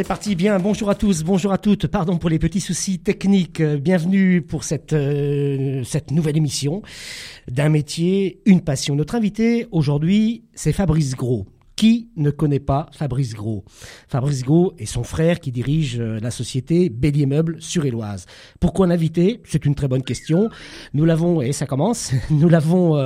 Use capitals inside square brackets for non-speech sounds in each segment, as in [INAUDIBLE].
C'est parti, bien, bonjour à tous, bonjour à toutes, pardon pour les petits soucis techniques, euh, bienvenue pour cette, euh, cette nouvelle émission d'un métier, une passion. Notre invité aujourd'hui, c'est Fabrice Gros. Qui ne connaît pas Fabrice Gros? Fabrice Gros est son frère qui dirige euh, la société Bélier Meubles sur Éloise. Pourquoi l'inviter? C'est une très bonne question. Nous l'avons, et ça commence, [LAUGHS] nous l'avons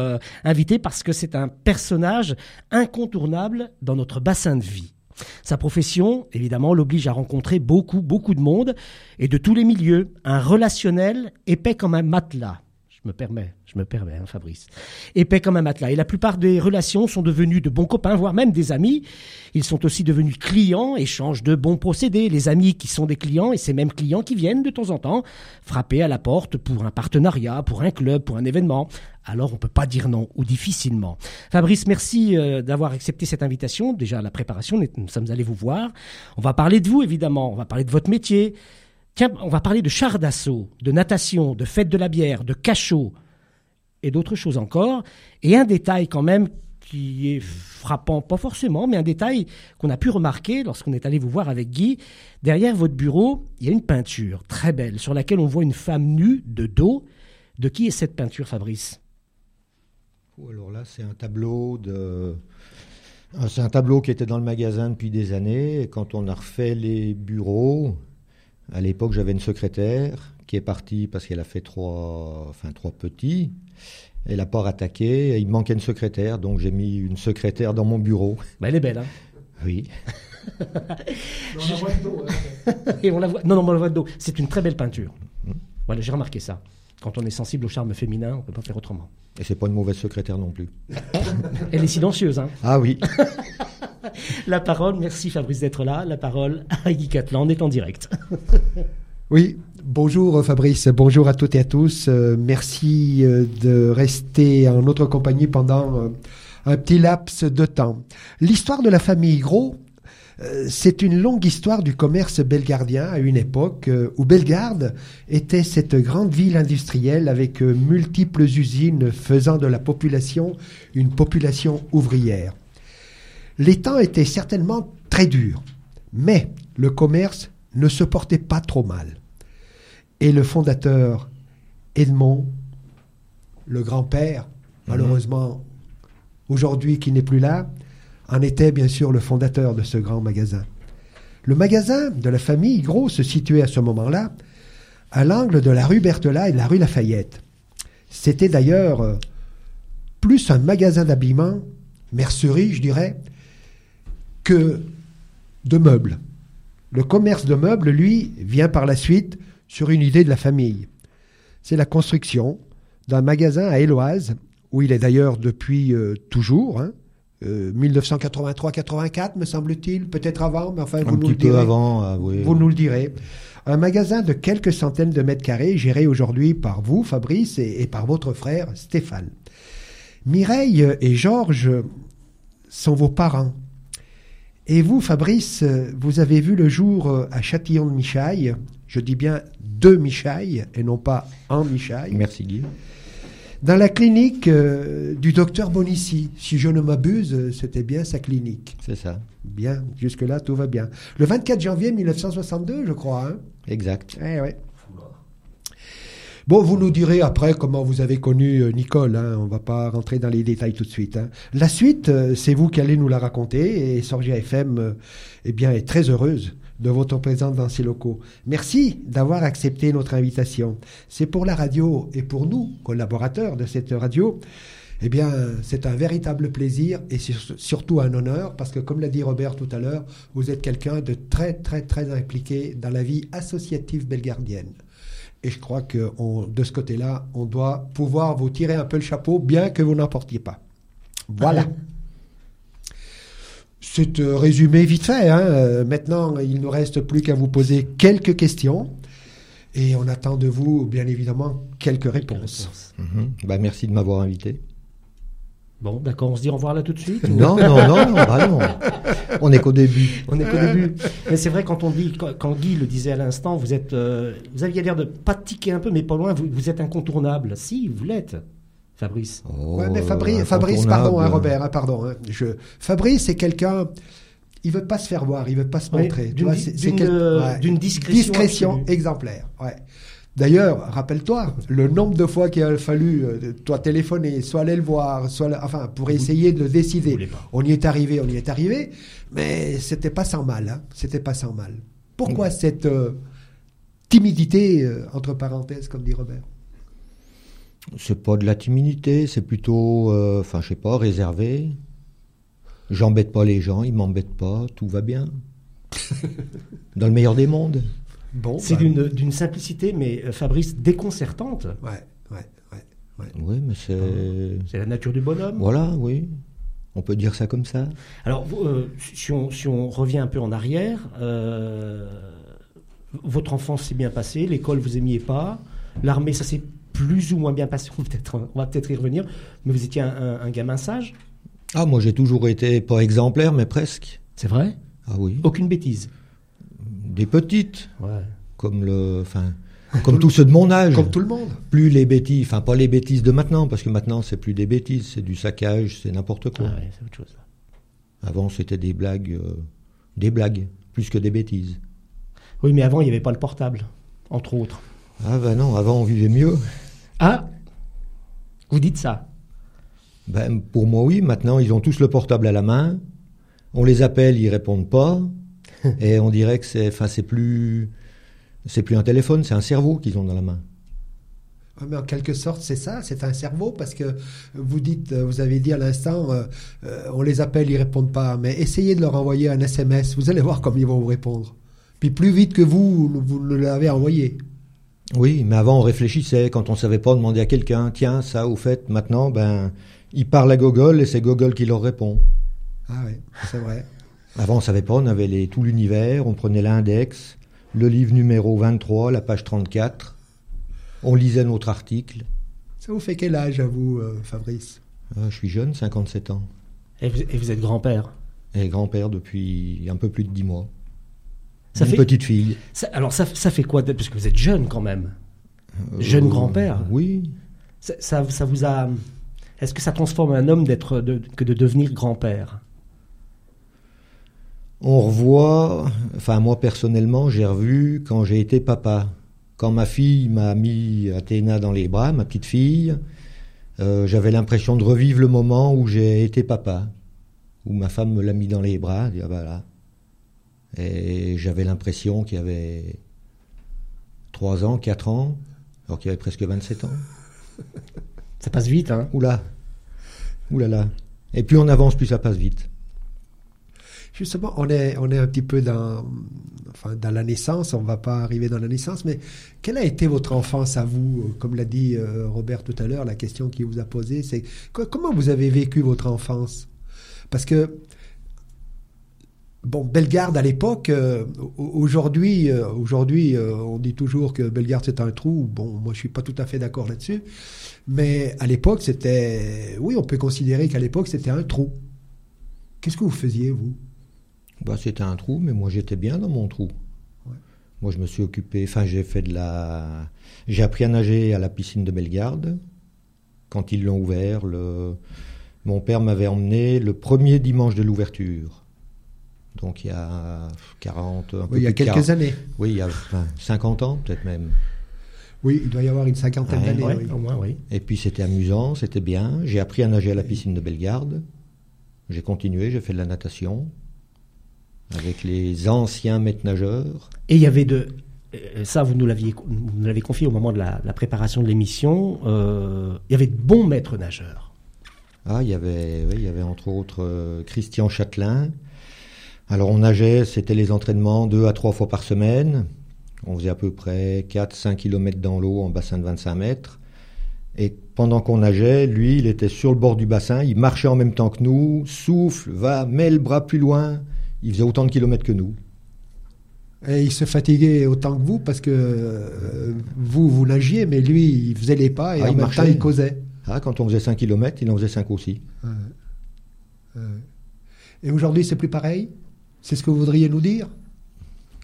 invité parce que c'est un personnage incontournable dans notre bassin de vie. Sa profession, évidemment, l'oblige à rencontrer beaucoup, beaucoup de monde et de tous les milieux. Un relationnel épais comme un matelas. Je me permets, je me permets, hein, Fabrice. Épais comme un matelas. Et la plupart des relations sont devenues de bons copains, voire même des amis. Ils sont aussi devenus clients, échangent de bons procédés. Les amis qui sont des clients et ces mêmes clients qui viennent de temps en temps frapper à la porte pour un partenariat, pour un club, pour un événement. Alors on peut pas dire non, ou difficilement. Fabrice, merci euh, d'avoir accepté cette invitation. Déjà, la préparation, nous sommes allés vous voir. On va parler de vous, évidemment. On va parler de votre métier. Tiens, on va parler de char d'assaut, de natation, de fête de la bière, de cachot et d'autres choses encore. Et un détail quand même qui est frappant, pas forcément, mais un détail qu'on a pu remarquer lorsqu'on est allé vous voir avec Guy. Derrière votre bureau, il y a une peinture très belle sur laquelle on voit une femme nue de dos. De qui est cette peinture, Fabrice? Alors là, c'est un tableau de. C'est un tableau qui était dans le magasin depuis des années. Quand on a refait les bureaux, à l'époque, j'avais une secrétaire qui est partie parce qu'elle a fait trois, enfin, trois petits. Elle n'a pas rattaqué. Il me manquait une secrétaire, donc j'ai mis une secrétaire dans mon bureau. Bah, elle est belle, hein Oui. [LAUGHS] on la voit de dos. Hein. Et on la voit... Non, non, on la voit de dos. C'est une très belle peinture. Voilà, j'ai remarqué ça. Quand on est sensible au charme féminin, on ne peut pas faire autrement. Et c'est pas une mauvaise secrétaire non plus. [LAUGHS] Elle est silencieuse, hein Ah oui. [LAUGHS] La parole, merci Fabrice d'être là. La parole à Guy Catlan, on est en direct. Oui, bonjour Fabrice, bonjour à toutes et à tous. Euh, merci euh, de rester en notre compagnie pendant euh, un petit laps de temps. L'histoire de la famille Gros, c'est une longue histoire du commerce belgardien à une époque où Bellegarde était cette grande ville industrielle avec multiples usines faisant de la population une population ouvrière. Les temps étaient certainement très durs, mais le commerce ne se portait pas trop mal. Et le fondateur Edmond, le grand-père, mhm. malheureusement aujourd'hui qui n'est plus là, en était bien sûr le fondateur de ce grand magasin. Le magasin de la famille Gros se situait à ce moment-là à l'angle de la rue Berthelat et de la rue Lafayette. C'était d'ailleurs euh, plus un magasin d'habillement, mercerie je dirais, que de meubles. Le commerce de meubles, lui, vient par la suite sur une idée de la famille. C'est la construction d'un magasin à Éloise, où il est d'ailleurs depuis euh, toujours, 1983-84 hein. euh, me semble-t-il, peut-être avant, mais enfin vous nous le direz. avant, ah Vous nous le direz. Un magasin de quelques centaines de mètres carrés, géré aujourd'hui par vous, Fabrice, et par votre frère Stéphane. Mireille et Georges sont vos parents. Et vous, Fabrice, vous avez vu le jour euh, à Châtillon de Michaille, je dis bien de Michaille et non pas en Michaille. Merci Guy. Dans la clinique euh, du docteur Bonissi, si je ne m'abuse, c'était bien sa clinique. C'est ça. Bien, jusque-là, tout va bien. Le 24 janvier 1962, je crois. Hein? Exact. Eh, ouais. Bon, vous nous direz après comment vous avez connu euh, Nicole. Hein. On va pas rentrer dans les détails tout de suite. Hein. La suite, euh, c'est vous qui allez nous la raconter. Et Sorgia FM euh, eh bien, est très heureuse de votre présence dans ces locaux. Merci d'avoir accepté notre invitation. C'est pour la radio et pour nous, collaborateurs de cette radio, eh bien, c'est un véritable plaisir et surtout un honneur parce que, comme l'a dit Robert tout à l'heure, vous êtes quelqu'un de très, très, très impliqué dans la vie associative belgardienne. Et je crois que de ce côté-là, on doit pouvoir vous tirer un peu le chapeau, bien que vous n'en portiez pas. Voilà. C'est euh, résumé vite fait. Hein. Euh, maintenant, il ne reste plus qu'à vous poser quelques questions. Et on attend de vous, bien évidemment, quelques réponses. Mhm. Bah, merci de m'avoir invité. Bon, d'accord, on se dit au revoir là tout de suite Non, non, non, non, bah non. On n'est qu'au début. On n'est qu'au début. Mais c'est vrai, quand on dit, quand Guy le disait à l'instant, vous êtes, euh, vous aviez l'air de pas tiquer un peu, mais pas loin, vous, êtes incontournable. Si, vous l'êtes. Fabrice. Oh, mais Fabrice, Fabrice, pardon, hein, Robert, hein, pardon. Hein, je... Fabrice est quelqu'un il veut pas se faire voir, il veut pas se montrer. Tu d'une c'est- c'est quel- euh, discrétion discrétion exemplaire. Ouais. D'ailleurs, rappelle-toi, le nombre de fois qu'il a fallu euh, toi téléphoner, soit aller le voir, soit le- enfin pour essayer de le décider. On y est arrivé, on y est arrivé, mais c'était pas sans mal. Hein. C'était pas sans mal. Pourquoi cette euh, timidité euh, entre parenthèses, comme dit Robert? C'est pas de la timidité, c'est plutôt, euh, enfin, je sais pas, réservé. J'embête pas les gens, ils m'embêtent pas, tout va bien. [LAUGHS] Dans le meilleur des mondes. Bon, C'est bah, d'une d'une simplicité, mais euh, Fabrice, déconcertante. Ouais, ouais, ouais. ouais. Oui, mais c'est. C'est la nature du bonhomme. Voilà, oui. On peut dire ça comme ça. Alors, euh, si, on, si on revient un peu en arrière, euh, votre enfance s'est bien passée, l'école vous aimiez pas, l'armée ça s'est plus ou moins bien passé, on, va peut-être- on va peut-être y revenir, mais vous étiez un, un- un gamin sage, Ah, moi j'ai toujours été pas exemplaire, mais presque. c'est vrai? Ah oui. Aucune bêtise. Des petites, Ouais. comme le. Enfin. Comme tous ceux de mon âge. Comme tout le monde. Plus les bêtises, enfin pas les bêtises de maintenant, parce que maintenant c'est plus des bêtises, c'est du saccage, c'est n'importe quoi. Ah ouais, c'est autre chose. Avant c'était des blagues, euh, des blagues, plus que des bêtises. Oui, mais avant, il n'y avait pas le portable, entre autres. Ah ben non, avant on vivait mieux. Ah Vous dites ça Ben, pour moi oui, maintenant ils ont tous le portable à la main, on les appelle, ils répondent pas, [LAUGHS] et on dirait que c'est, enfin c'est plus, c'est plus un téléphone, c'est un cerveau qu'ils ont dans la main. Mais en quelque sorte, c'est ça, c'est un cerveau, parce que vous dites, vous avez dit à l'instant, euh, euh, on les appelle, ils répondent pas, mais essayez de leur envoyer un SMS, vous allez voir comme ils vont vous répondre. Puis plus vite que vous, vous le l'avez envoyé. Oui, mais avant on réfléchissait, quand on savait pas demander à quelqu'un, tiens ça au fait, maintenant ben ils parlent à Google et c'est Google qui leur répond. Ah oui, c'est vrai. Avant, on savait pas, on avait les, tout l'univers, on prenait l'index, le livre numéro 23, la page 34, on lisait notre article. Ça vous fait quel âge à vous, euh, Fabrice? Ah, je suis jeune, 57 ans, et vous, et vous êtes grand-père? et grand-père depuis un peu plus de 10 mois. Ça Une fait, petite fille. ça- alors, ça, ça fait quoi Parce que vous êtes jeune quand même. Jeune Euh, grand-père. Oui. Ça, ça, ça vous a. Est-ce que ça transforme un homme d'être de- que de devenir grand-père? On revoit, enfin moi personnellement, j'ai revu quand j'ai été papa. Quand ma fille m'a mis Athéna dans les bras, ma petite fille, euh, j'avais l'impression de revivre le moment où j'ai été papa, où ma femme me l'a mis dans les bras, dit, ah, voilà. Et j'avais l'impression qu'il y avait 3 ans, 4 ans, alors qu'il y avait presque 27 ans. Ça passe vite, hein Oula, oulala. Et plus on avance, plus ça passe vite. Justement, on est, un petit peu dans, la naissance, on va pas arriver dans la naissance, mais quelle a été votre enfance à vous? Comme l'a dit euh, Robert tout à l'heure, la question qu'il vous a posée, c'est co- comment vous avez vécu votre enfance? Parce que, bon, Bellegarde à l'époque, euh, au- aujourd'hui, euh, aujourd'hui on dit toujours que Bellegarde c'est un trou. Bon, moi je suis pas tout à fait d'accord là-dessus. Mais à l'époque, c'était. Oui, on peut considérer qu'à l'époque, c'était un trou. Qu'est-ce que vous faisiez, vous? Bah, c'était un trou, mais moi j'étais bien dans mon trou. Ouais. Moi je me suis occupé, enfin j'ai fait de la... J'ai appris à nager à la piscine de Bellegarde. Quand ils l'ont ouvert, le... mon père m'avait emmené le premier dimanche de l'ouverture. Donc il y a 40... un peu Oui, il y a quelques 40 années. Oui, il y a enfin, 50 ans peut-être même. Oui, il doit y avoir une cinquantaine Ouais, d'années. Ouais, oui. au moins, oui. Et puis c'était amusant, c'était bien. J'ai appris à nager à la piscine de Bellegarde. J'ai continué, j'ai fait de la natation avec les anciens maîtres nageurs. Et il y avait de. euh, Ça, vous nous l'aviez vous nous l'avez confié au moment de la, la préparation de l'émission. euh, il y avait de bons maîtres nageurs. Ah, il y avait, oui, il y avait entre autres euh, Christian Châtelain. Alors on nageait, c'était les entraînements deux à trois fois par semaine. On faisait à peu près 4-5 km dans l'eau en bassin de 25 mètres. Et pendant qu'on nageait, lui, il était sur le bord du bassin, il marchait en même temps que nous, souffle, va, met le bras plus loin. Il faisait autant de kilomètres que nous. Et il se fatiguait autant que vous parce que euh, vous, vous nagiez, mais lui, il faisait les pas et Ah, en il même marchait. temps, il causait. Ah, quand on faisait 5 km, il en faisait 5 aussi. Ouais. Ouais. Et aujourd'hui, c'est plus pareil? C'est ce que vous voudriez nous dire?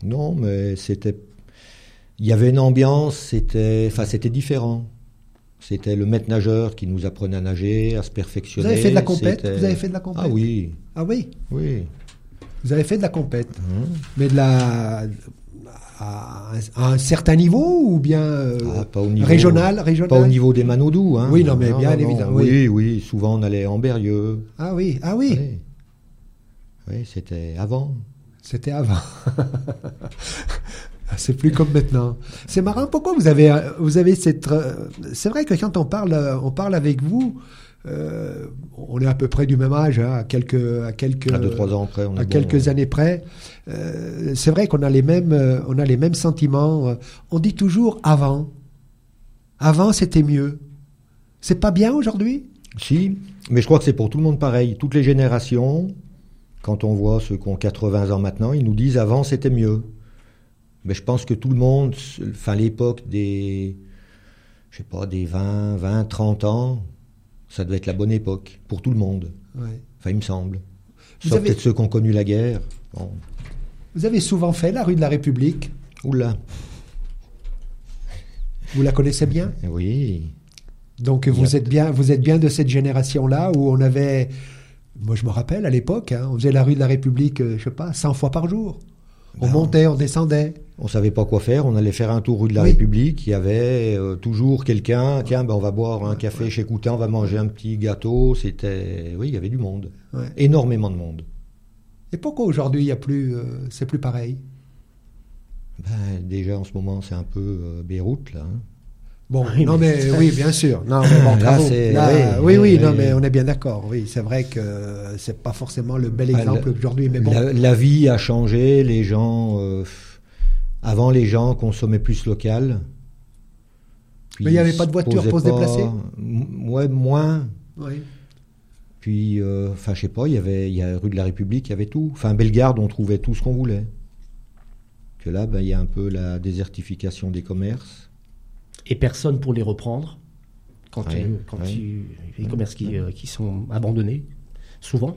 Non, mais c'était. Il y avait une ambiance, c'était. Enfin, c'était différent. C'était le maître nageur qui nous apprenait à nager, à se Vous perfectionner. avez fait de la compète? Vous avez fait de la compète? Ah oui, Ah oui? Oui. Vous avez fait de la compète, Hein. mais de la à, un- à un certain niveau ou bien euh, Ah, pas au niveau, régional, régional? Pas au niveau des Manodou. Hein. Oui, non, mais bien évidemment, Oui, oui, souvent on allait en Berrieux. Ah oui, ah oui, Oui, Oui, c'était avant. c'était avant. [LAUGHS] C'est plus comme maintenant. C'est marrant. Pourquoi vous avez vous avez cette euh, C'est vrai que quand on parle on parle avec vous, euh, on est à peu près du même âge, hein, à quelques à quelques À deux, trois ans on est à bon, quelques années près. Euh, c'est vrai qu'on a les mêmes, euh, on a les mêmes sentiments. On dit toujours avant. Avant, c'était mieux. C'est pas bien aujourd'hui? Si, mais je crois que c'est pour tout le monde pareil. Toutes les générations, quand on voit ceux qui ont 80 ans maintenant, ils nous disent avant c'était mieux. Mais je pense que tout le monde, enfin l'époque des, je sais pas, des 20, 20, 30 ans, ça doit être la bonne époque pour tout le monde. Ouais. Enfin, il me semble. Sauf avez- peut-être ceux qui ont connu la guerre. Bon. Vous avez souvent fait la rue de la République? Oula, Vous la connaissez bien? oui. Donc vous êtes bien, vous êtes bien de cette génération-là où on avait, moi je me rappelle à l'époque, hein, on faisait la rue de la République, euh, je sais pas, 100 fois par jour. On Ben, montait, on descendait. On savait pas quoi faire, on allait faire un tour rue de la Oui. République, il y avait euh, toujours quelqu'un, tiens, ben on va boire un café chez Coutin, on va manger un petit gâteau, c'était... Oui, il y avait du monde, Ouais. énormément de monde. Et pourquoi aujourd'hui il y a plus, euh, c'est plus pareil? Ben, déjà en ce moment c'est un peu euh, Beyrouth là. hein. Bon, Oui, non mais- mais oui, bien sûr. Non, mais bon, Là, Là, oui, oui, non, mais on est bien d'accord. Oui, c'est vrai que c'est pas forcément le bel Ah, exemple aujourd'hui, mais bon. La, la vie a changé, les gens... euh, avant les gens consommaient plus local. Puis Mais il y avait pas de voiture pour se déplacer? Ouais, moins. Oui. Puis, euh, enfin, je sais pas, il y avait, il y a rue de la République, il y avait tout. Enfin, Bellegarde, on trouvait tout ce qu'on voulait. Que là, ben, il y a un peu la désertification des commerces. Et personne pour les reprendre. Quand, Ouais, tu- quand ouais. tu, les commerces qui, euh, qui sont abandonnés, souvent.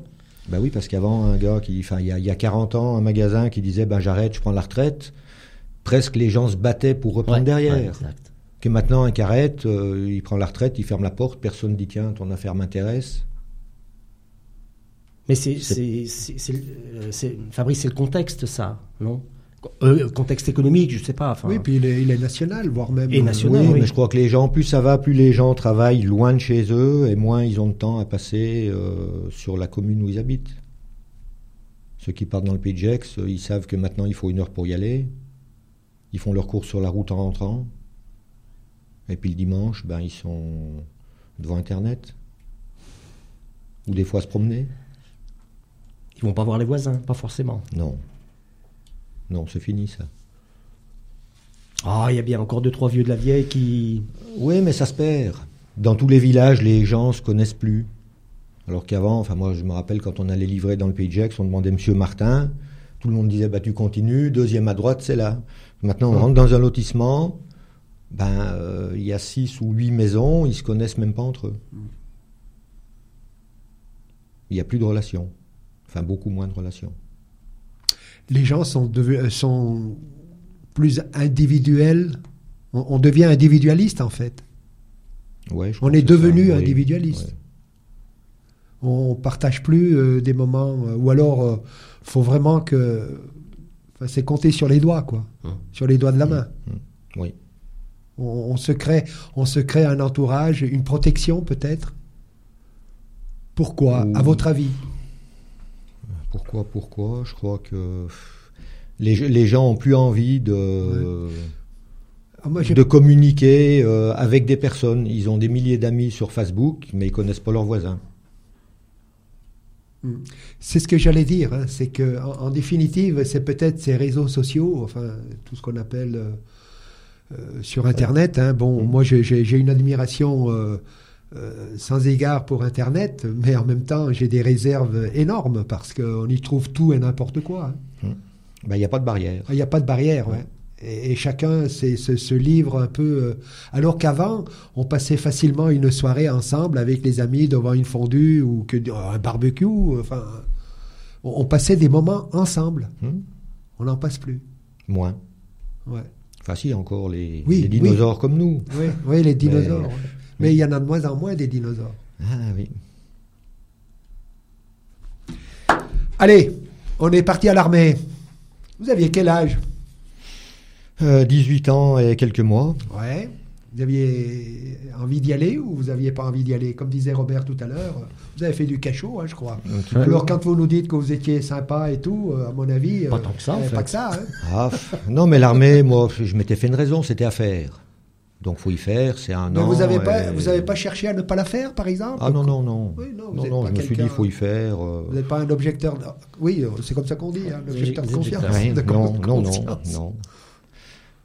Ben oui, parce qu'avant, un gars qui, enfin, il y a, il y a 40 ans, un magasin qui disait, ben j'arrête, je prends la retraite. Presque les gens se battaient pour reprendre Ouais, derrière. exact. Que maintenant, un qui arrête, euh, il prend la retraite, il ferme la porte, personne dit, tiens, ton affaire m'intéresse. Mais c'est, euh, c'est- Fabrice, c'est le contexte, ça, non? Euh, Contexte économique, je sais pas. Enfin, Oui, puis il est, il est national, voire même. Et euh, national. Oui, oui. mais je crois que les gens, plus ça va, plus les gens travaillent loin de chez eux et moins ils ont de temps à passer euh, sur la commune où ils habitent. Ceux qui partent dans le Pays de Gex, ils savent que maintenant il faut une heure pour y aller. Ils font leur course sur la route en rentrant. Et puis le dimanche, ben, ils sont devant Internet. Ou des fois se promener. Ils vont pas voir les voisins, pas forcément. Non. Non, c'est fini ça. Ah, il y a bien encore deux, trois vieux de la vieille qui. Oui, mais ça se perd. Dans tous les villages, les gens se connaissent plus. Alors qu'avant, enfin moi je me rappelle quand on allait livrer dans le Pays de Gex, on demandait Monsieur Martin, tout le monde disait bah tu continues, deuxième à droite c'est là. Maintenant on Ouais. rentre dans un lotissement, ben euh, il y a six ou huit maisons, ils se connaissent même pas entre eux. Il n'y a plus de relations, enfin beaucoup moins de relations. Les gens sont, euh, sont plus individuels. On, on devient individualiste, en fait. Ouais, On est devenu ça, individualiste. Ouais. On partage plus euh, des moments. euh, ou alors, euh, faut vraiment que. c'est compter sur les doigts, quoi. Hum. Sur les doigts de la main. Oui. On, on se crée, on se crée un entourage, une protection, peut-être. Pourquoi, Ou- à votre avis? Pourquoi, pourquoi? Je crois que les, les gens ont plus envie de, Ah, moi, de communiquer euh, avec des personnes. Ils ont des milliers d'amis sur Facebook, mais ils connaissent pas leurs voisins. C'est ce que j'allais dire. hein, c'est que, en, en définitive, c'est peut-être ces réseaux sociaux, enfin, tout ce qu'on appelle euh, euh, sur Internet. hein. Bon, moi, j'ai une admiration euh, euh, sans égard pour Internet, mais en même temps, j'ai des réserves énormes parce qu'on y trouve tout et n'importe quoi. hein. Ben, Il n'y a pas de barrière. Il n'y a pas de barrière, ouais. Ouais. Et, et chacun se, se livre un peu. euh, alors qu'avant, on passait facilement une soirée ensemble avec les amis devant une fondue ou que un barbecue. Enfin, on, on passait des moments ensemble. Hmm On n'en passe plus. Moins. Ouais. Enfin, si, encore les, Oui, les dinosaures comme nous. Oui, oui, les dinosaures. Mais-. Mais il y en a de moins en moins des dinosaures. Ah oui. Allez, On est parti à l'armée. Vous aviez quel âge? Euh, 18 ans et quelques mois. Ouais. Vous aviez envie d'y aller ou vous n'aviez pas envie d'y aller? Comme disait Robert tout à l'heure, vous avez fait du cachot, hein, je crois. Alors quand vous nous dites que vous étiez sympa et tout, euh, à mon avis, Pas euh, tant que ça, en euh, fait. Pas que ça. hein. Ah, non, mais l'armée, moi, je m'étais fait une raison, c'était à faire. Donc, faut y faire, c'est un Mais an. vous n'avez pas, et- vous avez pas cherché à ne pas la faire, par exemple Ah non, non, non. Oui, non, non, je me suis dit, il faut y faire. euh, Vous n'êtes pas un objecteur. de- Oui, euh, c'est comme ça qu'on dit, hein, un objecteur de ouais, de non, non, non, non.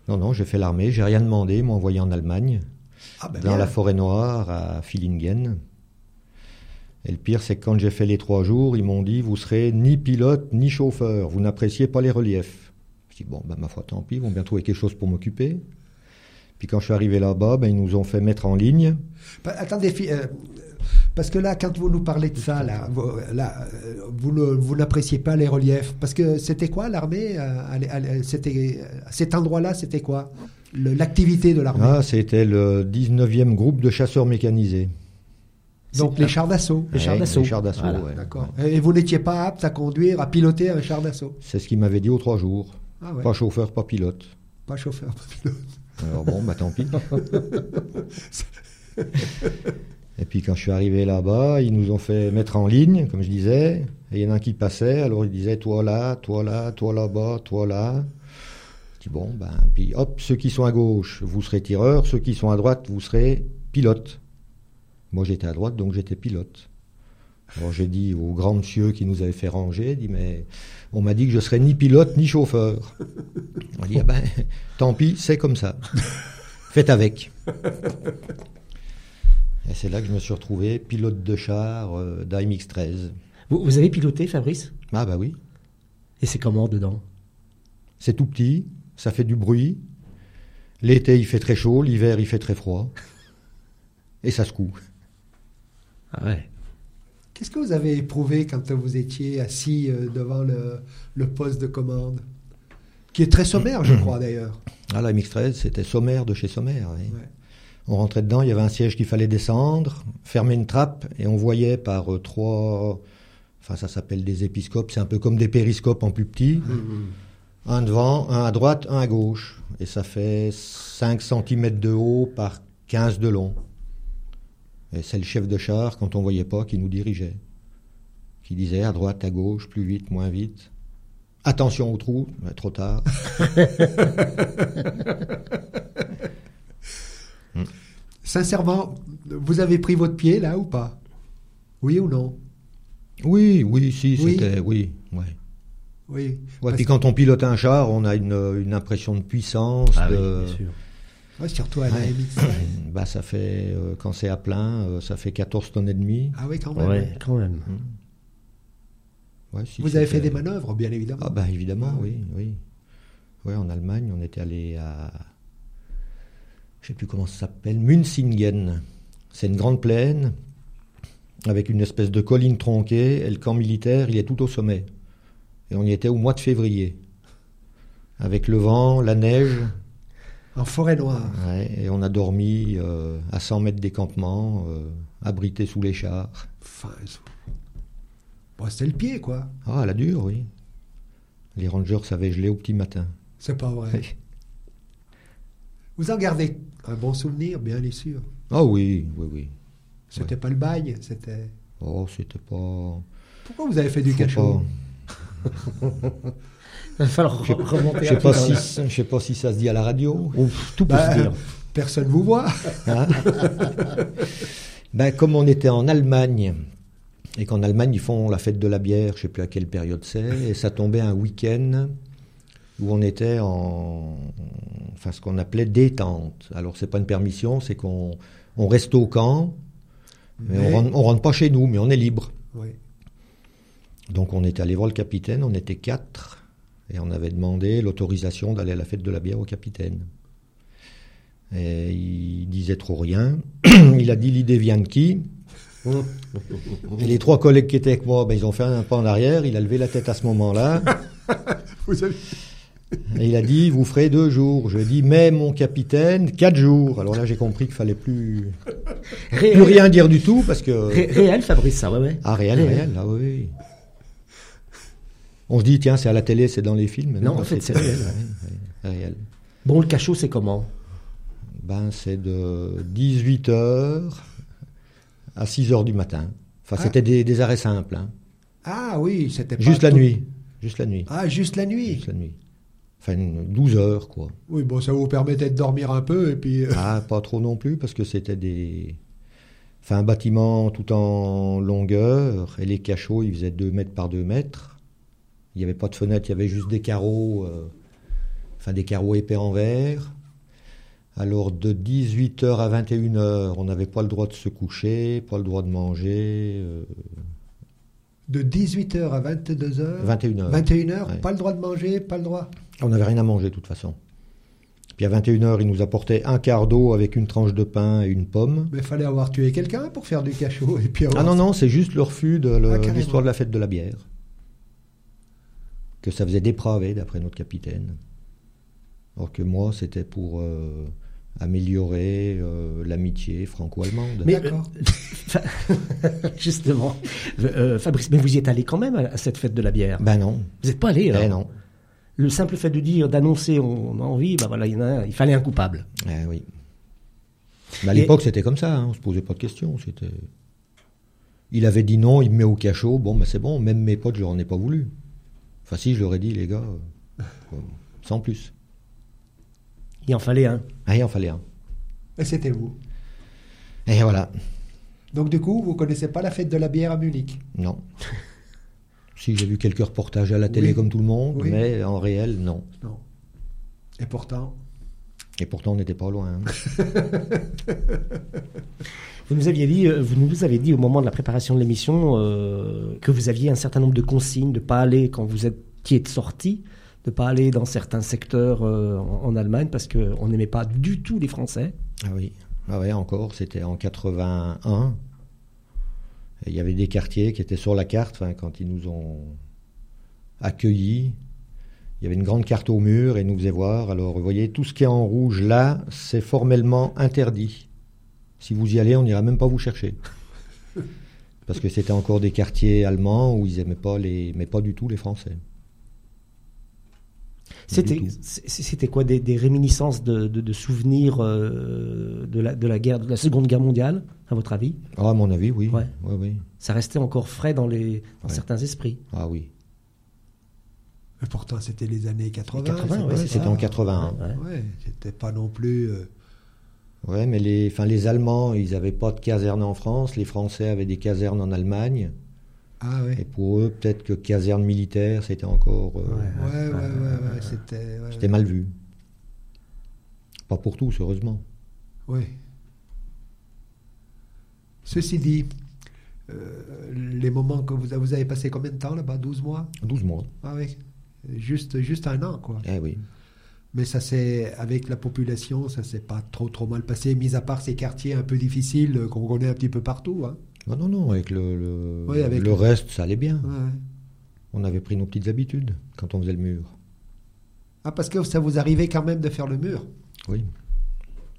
Non, non, j'ai fait l'armée, j'ai rien demandé, ils m'ont envoyé en Allemagne, Ah, ben dans bien. la forêt noire, à Villingen. Et le pire, c'est que quand j'ai fait les trois jours, ils m'ont dit, vous serez ni pilote, ni chauffeur, vous n'appréciez pas les reliefs. Je dis, bon, ben, ma foi, tant pis, ils vont bien trouver quelque chose pour m'occuper. Puis quand je suis arrivé là-bas, ben, ils nous ont fait mettre en ligne. Attendez, euh, parce que là, quand vous nous parlez de ça, là, vous, là, euh, vous, n'appréciez pas les reliefs. Parce que c'était quoi l'armée euh, C'était cet endroit-là, c'était quoi? L'activité de l'armée. Ah, c'était le 19e groupe de chasseurs mécanisés. Donc les chars d'assaut. Les chars Ouais, d'assaut. Les chars d'assaut, Voilà. ouais. D'accord. Ouais. Et vous n'étiez pas apte à conduire, à piloter un char d'assaut? C'est ce qu'ils m'avaient dit aux trois jours. Ah ouais. Pas chauffeur, pas pilote. Pas chauffeur, pas pilote. Alors bon, bah tant pis. Et puis quand je suis arrivé là-bas, ils nous ont fait mettre en ligne, comme je disais. Et il y en a un qui passait, alors ils disaient toi là, toi là, toi là-bas, toi là. Je bon, ben, puis hop, ceux qui sont à gauche, vous serez tireur, ceux qui sont à droite, vous serez pilote. Moi j'étais à droite, donc j'étais pilote. Alors j'ai dit au grand monsieur qui nous avait fait ranger, dit mais on m'a dit que je serais ni pilote ni chauffeur. On m'a dit ah ben tant pis, c'est comme ça. Faites avec. Et c'est là que je me suis retrouvé pilote de char euh, d'AMX-13. Vous, vous avez piloté, Fabrice? Ah bah oui, Et c'est comment dedans? C'est tout petit, ça fait du bruit. L'été il fait très chaud, l'hiver il fait très froid. Et ça se coud. Ah ouais. Qu'est-ce que vous avez éprouvé quand vous étiez assis euh, devant le, le poste de commande? Qui est très sommaire, je crois d'ailleurs. [CLEARS THROAT] Ah la MX-13 c'était sommaire de chez sommaire. oui. Ouais. On rentrait dedans, il y avait un siège qu'il fallait descendre, fermer une trappe, et on voyait par euh, trois, enfin ça s'appelle des épiscopes, c'est un peu comme des périscopes en plus petit, un devant, un à droite, un à gauche, et ça fait 5 cm de haut par 15 de long. Et c'est le chef de char, quand on voyait pas, qui nous dirigeait, qui disait à droite, à gauche, plus vite, moins vite. Attention au trou, mais trop tard. [LAUGHS] Sincèrement, vous avez pris votre pied là ou pas? Oui ou non? Oui, oui, si, Oui? c'était, oui, ouais. Oui. Ouais, puis quand on pilote un char, on a une, une impression de puissance. Ah oui, bien sûr. Ouais, surtout à la Ouais. MX. [COUGHS] bah, ça fait, euh, quand c'est à plein, euh, ça fait 14 tonnes et demi. Ah oui, quand même. Ouais, quand même. Ouais, si, Vous avez fait des manœuvres, bien évidemment. Ah bah évidemment, Ah oui, oui. Ouais, en Allemagne, on était allé à, je sais plus comment ça s'appelle, Münzingen. C'est une grande plaine avec une espèce de colline tronquée. Et le camp militaire, il est tout au sommet. Et on y était au mois de février, avec le vent, la neige. En forêt noire. Ouais, et on a dormi euh, à 100 mètres des campements, euh, abrités sous les chars. Enfin, bon, c'était le pied, quoi. Ah, la dure, oui. Les rangers savaient geler au petit matin. C'est pas vrai. Vous en gardez un bon souvenir, bien sûr. Ah oui, oui, oui. C'était pas le bagne, c'était. Oh, c'était pas. Pourquoi vous avez fait du cachot [LAUGHS] Il va falloir Je sais- remonter Je un sais pas si, la- je sais pas si ça se dit à la radio. Ouf, tout peut Bah, se dire. Personne vous voit. hein. [LAUGHS] ben, comme on était en Allemagne, et qu'en Allemagne ils font la fête de la bière, je sais plus à quelle période c'est, et ça tombait un week-end où on était en, enfin ce qu'on appelait détente. Alors c'est pas une permission, c'est qu'on on reste au camp, mais Mais- on rentre, on rentre pas chez nous, mais on est libre. Oui. Donc on est allé voir le capitaine, on était quatre, et on avait demandé l'autorisation d'aller à la fête de la bière au capitaine. Et il disait trop rien. [CLEARS THROAT] il a dit l'idée vient de qui? [LAUGHS] Et les trois collègues qui étaient avec moi, ben, ils ont fait un pas en arrière, il a levé la tête à ce moment-là, [LAUGHS] Vous avez... et il a dit vous ferez deux jours. Je dis mais mon capitaine, quatre jours. Alors là j'ai compris qu'il fallait plus, Ré- plus rien dire du tout parce que... ré- réel, Fabrice, ça, ouais, ouais. Ah réel, Réel. réel, ah oui. On se dit, tiens, c'est à la télé, c'est dans les films. Non, en fait, c'est réel. Ouais, réel. Bon, le cachot, c'est comment? Ben, c'est de 18h à 6h du matin. Enfin, Ah. c'était des, des arrêts simples. hein. Ah oui, c'était pas Juste la nuit. Juste la nuit. Ah, juste la nuit. Juste la nuit. Enfin, une- 12 heures, quoi. Oui, bon, ça vous permettait de dormir un peu et puis. euh, Ah, pas trop non plus, parce que c'était des. Enfin, un bâtiment tout en longueur, et les cachots, ils faisaient 2 mètres par 2 mètres. Il n'y avait pas de fenêtre, il y avait juste des carreaux, euh, enfin des carreaux épais en verre. Alors, de 18h à 21h, on n'avait pas le droit de se coucher, pas le droit de manger. euh, De 18h à 22h. 21h. 21h, Ouais. pas le droit de manger, pas le droit? On n'avait rien à manger de toute façon. Puis à 21h, ils nous apportaient un quart d'eau avec une tranche de pain et une pomme. Mais fallait avoir tué quelqu'un pour faire du cachot et puis avoir- Ah non, non, c'est juste le refus de Ah, l'histoire de la fête de la bière. Que ça faisait dépraver, d'après notre capitaine. Alors que moi, c'était pour euh, améliorer euh, l'amitié franco-allemande. Mais- D'accord. Fa- [LAUGHS] Justement, Euh, Fabrice, mais vous y êtes allé quand même à cette fête de la bière? Ben non. Vous n'êtes pas allé alors? Eh non. Le simple fait de dire, d'annoncer, on a envie, bah voilà, il, y en a un, il fallait un coupable. Eh oui. Mais à Et- l'époque, c'était comme ça, hein, on se posait pas de questions. C'était. Il avait dit non, il me met au cachot. Bon, ben c'est bon. Même mes potes, je leur en ai pas voulu. Enfin, si, je leur ai dit, les gars, euh, euh, sans plus. Il en fallait un. Ah, il en fallait un. Et c'était vous. Et voilà. Donc du coup, vous connaissez pas la fête de la bière à Munich? Non. [LAUGHS] si, j'ai vu quelques reportages à la télé Oui. comme tout le monde, Oui. mais en réel, non. Non. Et pourtant, Et pourtant, on n'était pas loin. hein. [LAUGHS] Vous nous aviez dit, euh, vous nous avez dit au moment de la préparation de l'émission euh, que vous aviez un certain nombre de consignes de pas aller quand vous étiez sorti, de pas aller dans certains secteurs euh, en, en Allemagne parce que on n'aimait pas du tout les Français. Ah oui. Ah ouais, encore, c'était en 81. Et il y avait des quartiers qui étaient sur la carte quand ils nous ont accueillis. Il y avait une grande carte au mur et nous faisaient voir. Alors, vous voyez, tout ce qui est en rouge là, c'est formellement interdit. Si vous y allez, on n'ira même pas vous chercher. [LAUGHS] Parce que c'était encore des quartiers allemands où ils n'aimaient pas, les, mais pas du tout les Français. C'était quoi des, des réminiscences de, de- de souvenirs euh, de, la, de la guerre, de la Seconde Guerre mondiale, à votre avis? Ah, à mon avis, oui. Ouais. Ouais, oui. Ça restait encore frais dans les dans Ouais. certains esprits. Ah oui. Et pourtant c'était les années 80. 80, ouais, pas- c'est C'était en 81. Ouais. Ouais, c'était pas non plus. euh, Ouais, mais les, enfin, les Allemands, ils n'avaient pas de caserne en France. Les Français avaient des casernes en Allemagne. Ah Et ouais. pour eux, peut-être que caserne militaire, c'était encore. euh, Ouais, ouais, ouais, ouais, ouais, c'était. C'était mal vu. Pas pour tous, heureusement. Oui. Ceci dit, euh, les moments que vous, vous avez passé combien de temps là-bas? 12 mois? 12 mois. Ah oui. Juste, juste un an, quoi. Eh oui. Mais ça s'est, avec la population, ça s'est pas trop trop mal passé, mis à part ces quartiers un peu difficiles euh, qu'on connaît un petit peu partout. Hein. Non, non, non, avec le, le, Oui, avec le le- reste, ça allait bien. Ouais. On avait pris nos petites habitudes quand on faisait le mur. Ah, parce que ça vous arrivait quand même de faire le mur. Oui.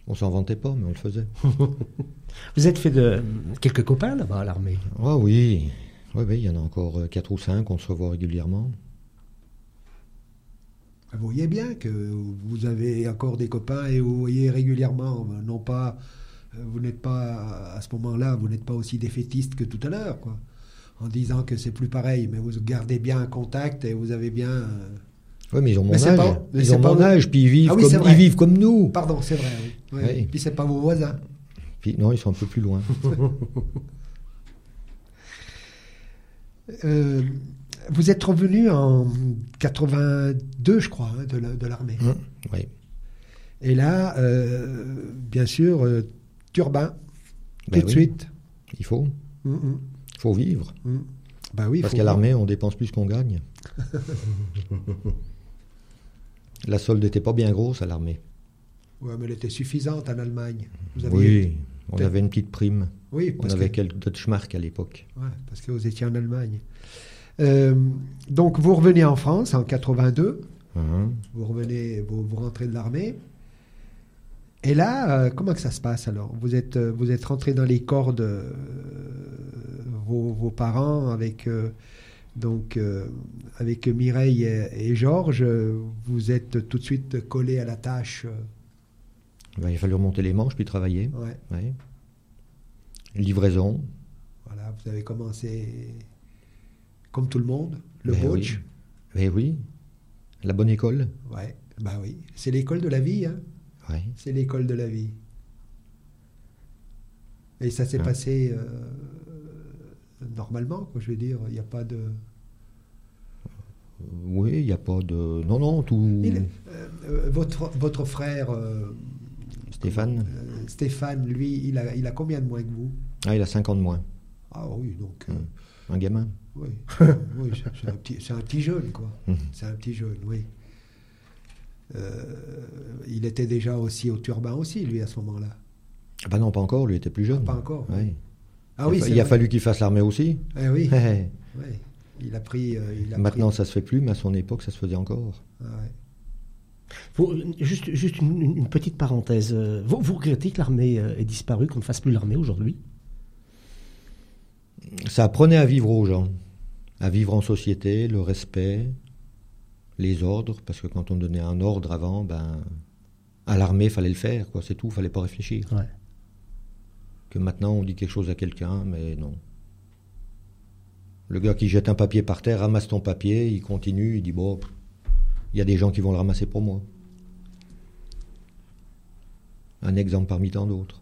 On s'en vantait pas, mais on le faisait. [LAUGHS] Vous êtes fait de quelques copains là-bas à l'armée? Ah oui. Oui, oui, il y en a encore 4 ou 5, on se revoit régulièrement. Vous voyez bien que vous avez encore des copains et vous voyez régulièrement, non pas, euh, vous n'êtes pas à ce moment-là, vous n'êtes pas aussi défaitiste que tout à l'heure, quoi. En disant que c'est plus pareil, mais vous gardez bien un contact et vous avez bien. euh, Oui, mais ils ont mon Mais âge. pas- mais ils ont mon vous. âge, puis ils vivent, Ah oui, comme, ils vivent comme nous. Pardon, c'est vrai, oui. Oui. Oui. Puis c'est pas vos voisins. Puis, non, ils sont un peu plus loin. [LAUGHS] Euh, vous êtes revenu en 82, je crois, hein, de la- de l'armée. Hum, oui. Et là, euh, bien sûr, euh, turbin, tout Ben de oui. suite. Il faut. Mm, mm, Il faut vivre. Bah oui, Parce qu'à l'armée, on dépense plus qu'on gagne. [LAUGHS] La solde n'était pas bien grosse à l'armée. Ouais, mais elle était suffisante en Allemagne. Vous aviez- Oui, on avait une petite prime. Oui, On parce, avait que, quelques Deutschmark à l'époque. ouais, parce que vous étiez en Allemagne. Euh, donc vous revenez en France en 82. Hein. Vous revenez, vous, vous rentrez de l'armée. Et là, euh, comment que ça se passe alors? Vous êtes, euh, vous êtes rentré dans les corps de euh, vos, vos parents avec Donc, avec Mireille et, et Georges, vous êtes tout de suite collés à la tâche. Ben, il a fallu remonter les manches puis travailler. ouais. ouais. Livraison. Voilà, vous avez commencé comme tout le monde, le Ben coach. oui. Eh oui. La bonne école. Ouais, bah oui. C'est l'école de la vie, hein. Ouais. C'est l'école de la vie. Et ça s'est Hein. passé euh, normalement, quoi, je veux dire. Il n'y a pas de. Oui, il n'y a pas de. Non, non, tout. Il- euh, euh, votre, votre frère euh, Stéphane. Stéphane, lui, il a, il a combien de moins que vous? Ah, il a 50 de moins. Ah oui, donc. euh, Un gamin. oui, [LAUGHS] oui c'est- un, petit- c'est un petit jeune, quoi. Mhm. C'est un petit jeune, oui. Euh, il était déjà aussi au turbin aussi, lui, à ce moment-là. Ah Bah non, pas encore, lui était plus jeune. Pas encore. Ouais. Ah il oui, il a fallu qu'il fasse l'armée aussi. Eh oui, [LAUGHS] ouais. Il a pris. euh, il a Maintenant, pris- ça se fait plus, mais à son époque, ça se faisait encore. Ah ouais. Juste juste une, petite parenthèse. Euh, Vous, vous regrettez que l'armée euh, ait disparu, qu'on ne fasse plus l'armée aujourd'hui? Ça apprenait à vivre aux gens, à vivre en société, le respect, les ordres, parce que quand on donnait un ordre avant, ben, à l'armée, fallait le faire, quoi, c'est tout, fallait pas réfléchir. Ouais. Que maintenant, on dit quelque chose à quelqu'un, mais non. Le gars qui jette un papier par terre, ramasse ton papier, il continue, il dit, bon, il y a des gens qui vont le ramasser pour moi. Un exemple parmi tant d'autres.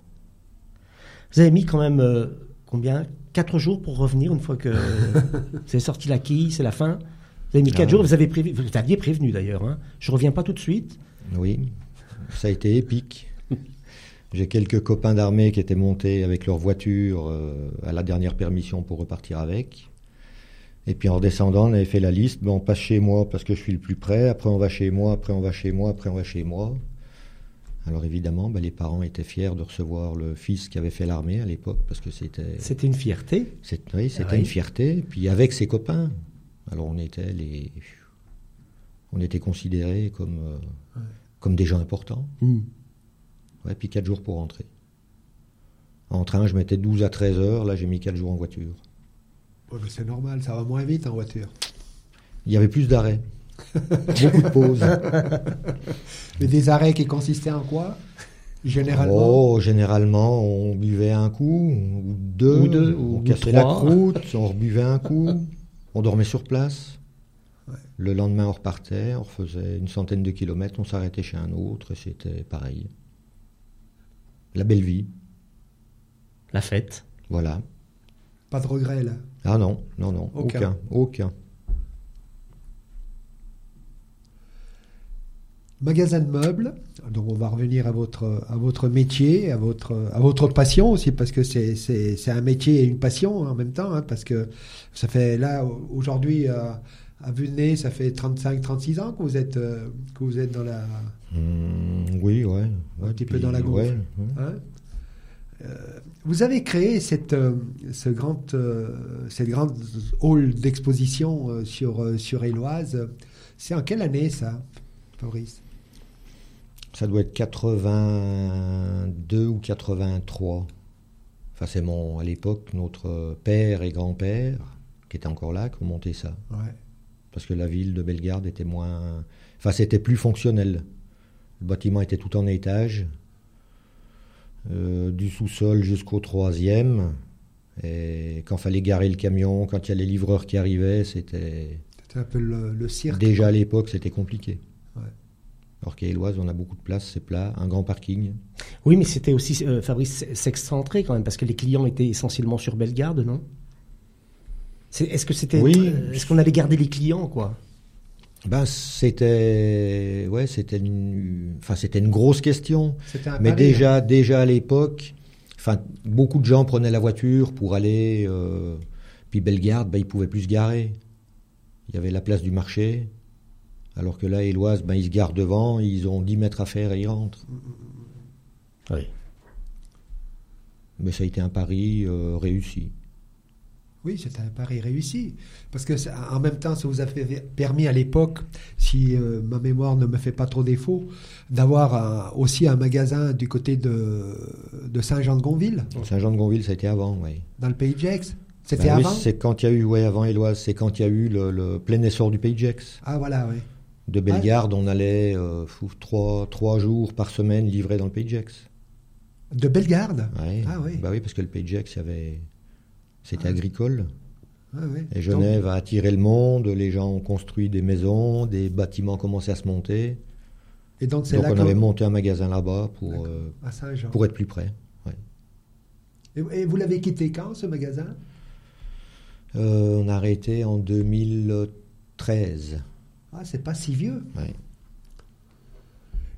Vous avez mis quand même euh, combien Quatre jours pour revenir une fois que [LAUGHS] vous avez sorti la quille, c'est la fin? Vous avez mis quatre Ah. jours, vous, avez prévu, vous aviez prévenu d'ailleurs. Hein. Je reviens pas tout de suite. Oui, ça a été épique. J'ai quelques copains d'armée qui étaient montés avec leur voiture euh, à la dernière permission pour repartir avec. Et puis en redescendant, on avait fait la liste. Ben, on passe chez moi parce que je suis le plus près. Après, on va chez moi. Après, on va chez moi. Après, on va chez moi. Alors évidemment, ben, les parents étaient fiers de recevoir le fils qui avait fait l'armée à l'époque parce que c'était C'était une fierté. oui, c'était Ah oui. une fierté. Puis avec ses copains. Alors on était les, on était considérés comme euh, comme des gens importants. Hmm. Ouais, puis 4 jours pour rentrer. En train, je mettais 12 à 13 heures. Là, j'ai mis 4 jours en voiture. C'est normal, ça va moins vite en voiture. Il y avait plus d'arrêts. Beaucoup de pauses. [LAUGHS] Mais des arrêts qui consistaient en quoi? Généralement? Oh, généralement, on buvait un coup, ou deux, Ou deux, on ou cassait trois. la croûte, on rebuvait un coup, on dormait sur place. Ouais. Le lendemain, on repartait, on refaisait une centaine de kilomètres, on s'arrêtait chez un autre, et c'était pareil. La belle vie, La fête. voilà. Pas de regret là? Ah non, non, non, Aucun. aucun, aucun. Magasin de meubles. Donc on va revenir à votre à votre métier, à votre à votre passion aussi parce que c'est c'est c'est un métier et une passion en même temps hein, parce que ça fait là aujourd'hui euh, à vue de nez ça fait 35 36 ans que vous êtes euh, que vous êtes dans la Hmm, oui, ouais. ouais, Un petit peu dans la ouais, ouais. Hein Euh, vous avez créé cette, ce grand, cette grande hall d'exposition sur, sur Éloise. C'est en quelle année ça, Fabrice? Ça doit être 82 ou 83. Enfin, c'est mon, à l'époque, notre père et grand-père, qui étaient encore là, qui ont monté ça. ouais. Parce que la ville de Bellegarde était moins. Enfin, c'était plus fonctionnel. Le bâtiment était tout en étage, euh, du sous-sol jusqu'au troisième. Et quand fallait garer le camion, quand il y a les livreurs qui arrivaient, c'était. C'était un peu le, le cirque. Déjà à l'époque, c'était compliqué. Ouais. Alors qu'à Éloise, on a beaucoup de place, c'est plat, un grand parking. Oui, mais c'était aussi, euh, Fabrice, s'excentrer quand même, parce que les clients étaient essentiellement sur Bellegarde, non? Est-ce que c'était, Oui. euh, est-ce qu'on allait garder les clients, quoi? Ben, c'était, ouais, c'était une, enfin, c'était une grosse question. C'était un Mais pari, hein. déjà, déjà à l'époque, enfin, beaucoup de gens prenaient la voiture pour aller, euh, puis Bellegarde, ben, ils pouvaient plus se garer. Il y avait la place du marché, alors que là, Éloise, ben, ils se garent devant, ils ont 10 mètres à faire et ils rentrent. Oui. Mais ça a été un pari euh, réussi. Oui, c'était un pari réussi. Parce que ça- en même temps, ça vous a fait- permis à l'époque, si euh, ma mémoire ne me fait pas trop défaut, d'avoir un- aussi un magasin du côté de, de Saint-Jean-de-Gonville, Saint-Jean-de-Gonville, ça a été avant, oui. dans le pays de Gex. C'était oui, avant c'est quand il y a eu, ouais, avant Éloise, c'est quand il y a eu le, le plein essor du Pays de Gex. Ah voilà, oui. De Bellegarde, on allait euh, trois, trois jours par semaine livrer dans le Pays de Gex. De Bellegarde Ouais. Ah oui. Bah oui, parce que le Pays de Gex, avait... c'était Ah. agricole. Ah, oui. Et Genève a attiré le monde, les gens ont construit des maisons, des bâtiments commençaient à se monter. Donc- Et donc on avait monté un magasin là-bas pour, euh, pour être plus près. ouais. Et, et vous l'avez quitté quand ce magasin? Euh, on a arrêté en 2013. Ah, c'est pas si vieux.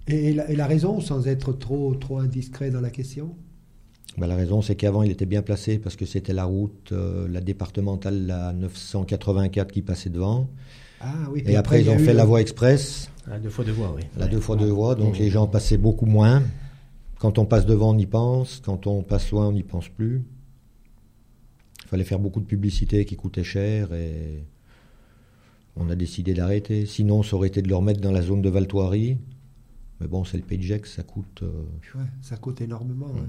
Et, et la, et la raison, sans être trop, trop indiscret dans la question? Bah, la raison, c'est qu'avant, il était bien placé parce que c'était la route, euh, la départementale, la 984 qui passait devant. Ah oui. Et après, il ils ont fait le- la voie express, Ah, deux fois deux voies, oui. la Ouais. deux fois deux voies, donc Mmh. les gens passaient beaucoup moins. Quand on passe devant, on y pense. Quand on passe loin, on n'y pense plus. Il fallait faire beaucoup de publicité qui coûtait cher et on a décidé d'arrêter. Sinon, ça aurait été de le remettre dans la zone de Valtoirie. Mais bon, c'est le Gex, ça coûte. euh, Ouais, ça coûte énormément. Ouais. ouais.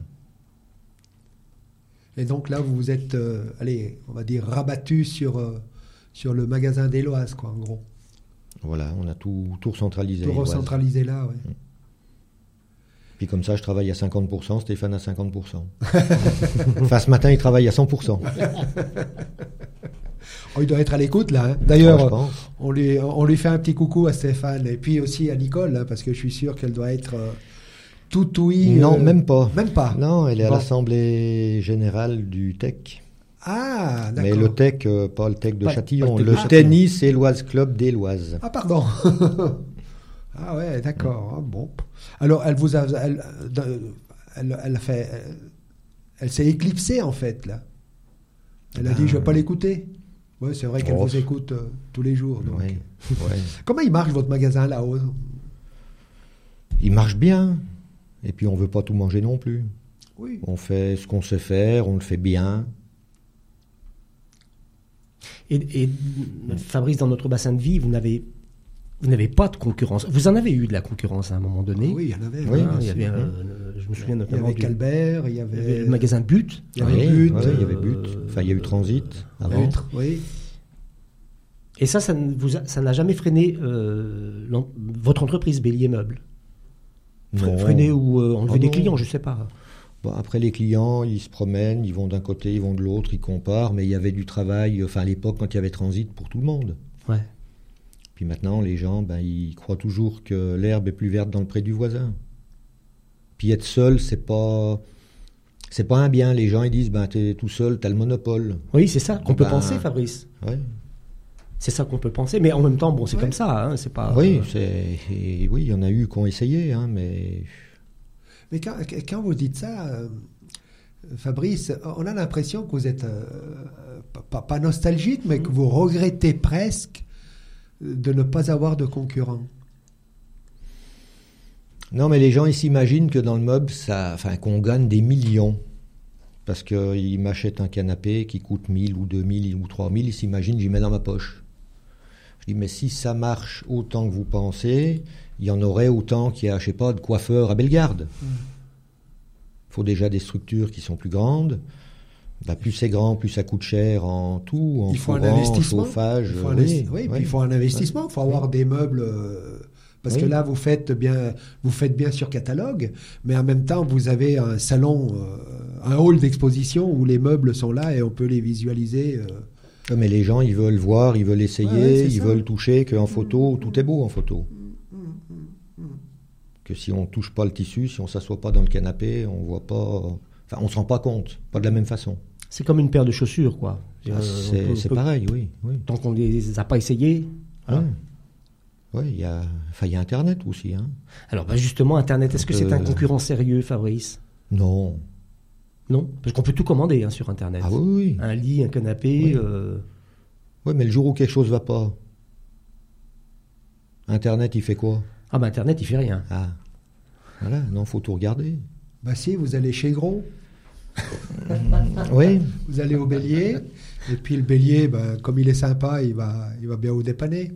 Et donc là, vous vous êtes, euh, allez, on va dire, rabattu sur, euh, sur le magasin d'Éloise, quoi, en gros. voilà, on a tout, tout recentralisé. Tout recentralisé là, ouais. Puis comme ça, je travaille à 50%, Stéphane à 50%. [LAUGHS] enfin, ce matin, il travaille à 100%. [LAUGHS] Oh, il doit être à l'écoute là. hein. D'ailleurs, pense. on lui, on lui fait un petit coucou à Stéphane et puis aussi à Nicole, hein, parce que je suis sûr qu'elle doit être euh, tout ouïe. Non, euh, même pas. Même pas. Non, elle est à l'Assemblée Générale du TEC. Ah, Mais d'accord. le TEC, euh, pas le TEC de Pas- Châtillon, pas le. Tennis Éloise Club d'Éloise. Ah, pardon. [LAUGHS] ah ouais, d'accord. Ah, bon. Alors, elle vous a, elle, euh, elle, elle fait, elle, elle s'est éclipsée en fait là. Elle a dit, je vais pas l'écouter. Ouais, c'est vrai qu'elle oh. vous écoute euh, tous les jours. donc. Ouais, [LAUGHS] ouais. Comment il marche votre magasin là-haut? Il marche bien. Et puis on veut pas tout manger non plus. Oui. On fait ce qu'on sait faire, on le fait bien. Et, et, Fabrice, dans notre bassin de vie, vous n'avez vous n'avez pas de concurrence. Vous en avez eu de la concurrence à un moment donné? Oui, il y en avait. Oui, Hein, il y avait, euh, je me souviens Il y notamment avait du- Calbert, il y il y avait, le magasin But. il y avait Oui, But, ouais, il y avait euh, But. Enfin, il y a eu Transit avant. Butre, oui. Et ça, ça ne n'a jamais freiné euh, votre entreprise Bélier Meubles Fre- Non. Freiner ou euh, enlever Oh des clients, je sais pas. Bon, après, les clients, ils se promènent, ils vont d'un côté, ils vont de l'autre, ils comparent, mais il y avait du travail, enfin à l'époque, quand il y avait Transit, pour tout le monde. Ouais. Puis maintenant, les gens, ben, ils croient toujours que l'herbe est plus verte dans le pré du voisin. Puis être seul, c'est pas, c'est pas un bien. Les gens, ils disent, ben, t'es tout seul, t'as le monopole. Oui, c'est ça qu'on peut Ben, penser, Fabrice. Ouais. C'est ça qu'on peut penser, mais en même temps, bon, c'est Ouais. comme ça, hein, c'est pas. oui, euh, c'est, oui, il y en a eu qui ont essayé, hein, mais Mais quand, quand vous dites ça, euh, Fabrice, on a l'impression que vous êtes euh, pas, pas nostalgique, mais que vous regrettez presque de ne pas avoir de concurrents. Non, mais les gens, ils s'imaginent que dans le meuble, ça, enfin, qu'on gagne des millions. Parce qu'ils m'achètent un canapé qui coûte 1000 ou 2000 ou 3000, ils s'imaginent, j'y mets dans ma poche. Je dis, mais si ça marche autant que vous pensez, il y en aurait autant qu'il y a, je sais pas, de coiffeurs à Bellegarde. Il faut déjà des structures qui sont plus grandes. Bah, plus c'est grand, plus ça coûte cher en tout, en il faut un courant, investissement. chauffage. Il faut un oui, puis il faut un investissement. Il faut avoir des meubles. euh, parce Oui. que là, vous faites bien, vous faites bien sur catalogue, mais en même temps, vous avez un salon, euh, un hall d'exposition où les meubles sont là et on peut les visualiser. euh. Ouais, Mais les gens, ils veulent voir, ils veulent essayer, Ouais, ouais, c'est ils ça. veulent toucher, qu'en photo, tout est beau en photo. Que si on touche pas le tissu, si on s'assoit pas dans le canapé, on voit pas. Enfin, on se rend pas compte, pas de la même façon. C'est comme une paire de chaussures, quoi. Ah, Euh, c'est pareil, oui. oui. Tant qu'on les a pas essayés. voilà. Ouais. Ouais, il y a, enfin, il y a Internet aussi, hein. Alors, bah, justement, Internet, est-ce que c'est un Euh, concurrent sérieux, Fabrice? Non. Non? Parce qu'on peut tout commander hein, sur Internet. Ah oui, oui. Un lit, un canapé. Oui. euh, Ouais, mais le jour où quelque chose va pas, Internet, il fait quoi? Ah, bah, Internet, il fait rien. Ah, voilà, non, faut tout regarder. Bah si, vous allez chez Gros, [LAUGHS] Oui, vous allez au Bélier, et puis le Bélier, bah, comme il est sympa, il va, il va bien vous dépanner.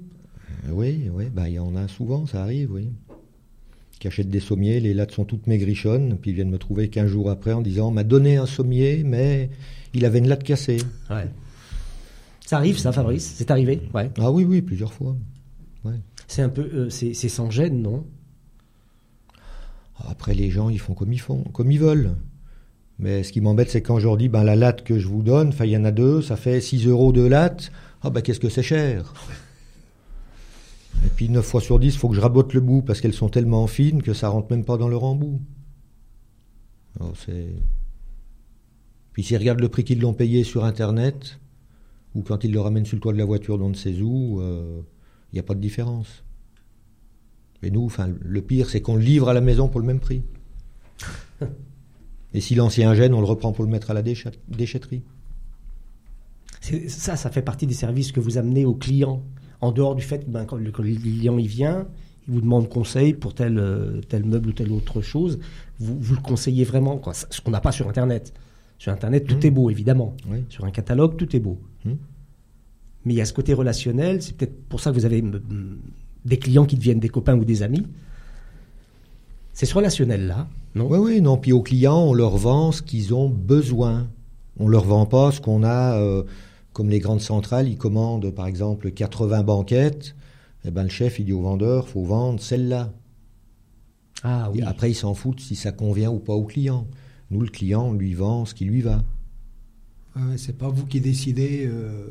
Oui, oui, bah, il y en a souvent, ça arrive, oui. qui achètent des sommiers, les lattes sont toutes maigrichonnes, puis ils viennent me trouver 15 jours après en disant on m'a donné un sommier, mais il avait une latte cassée. Ouais. Ça arrive, ça, Fabrice C'est arrivé Ouais. Ah oui, oui, plusieurs fois. Ouais. C'est un peu, euh, c'est sans gêne, non? Après, les gens, ils font comme ils font, comme ils veulent. Mais ce qui m'embête, c'est quand je leur dis, ben, la latte que je vous donne, il y en a deux, ça fait 6 euros de latte. Ah, ben, qu'est-ce que c'est cher? Et puis, 9 fois sur 10, il faut que je rabote le bout parce qu'elles sont tellement fines que ça rentre même pas dans leur embout. Alors, c'est. Puis, s'ils regardent le prix qu'ils l'ont payé sur Internet, ou quand ils le ramènent sur le toit de la voiture d'on ne sait où, euh, il n'y a pas de différence. Mais nous, enfin, le pire, c'est qu'on le livre à la maison pour le même prix. [LAUGHS] Et si l'ancien gêne, on le reprend pour le mettre à la déchet- déchetterie. Ça, ça fait partie des services que vous amenez aux clients. En dehors du fait que ben, quand, le, quand le client il vient, il vous demande conseil pour tel, euh, tel meuble ou telle autre chose, vous, vous le conseillez vraiment, quoi. Ce qu'on n'a pas sur Internet. Sur Internet, tout Mhm. est beau, évidemment. Oui. Sur un catalogue, tout est beau. Mhm. Mais il y a ce côté relationnel, c'est peut-être pour ça que vous avez des clients qui deviennent des copains ou des amis. C'est ce relationnel-là, non? Oui, oui, non. Puis aux clients, on leur vend ce qu'ils ont besoin. On leur vend pas ce qu'on a, euh, comme les grandes centrales, ils commandent par exemple 80 banquettes. Eh ben, le chef, il dit au vendeur, faut vendre celle-là. Ah oui. Et après, ils s'en foutent si ça convient ou pas au client. Nous, le client, on lui vend ce qui lui va. Ouais, c'est pas vous qui décidez. euh,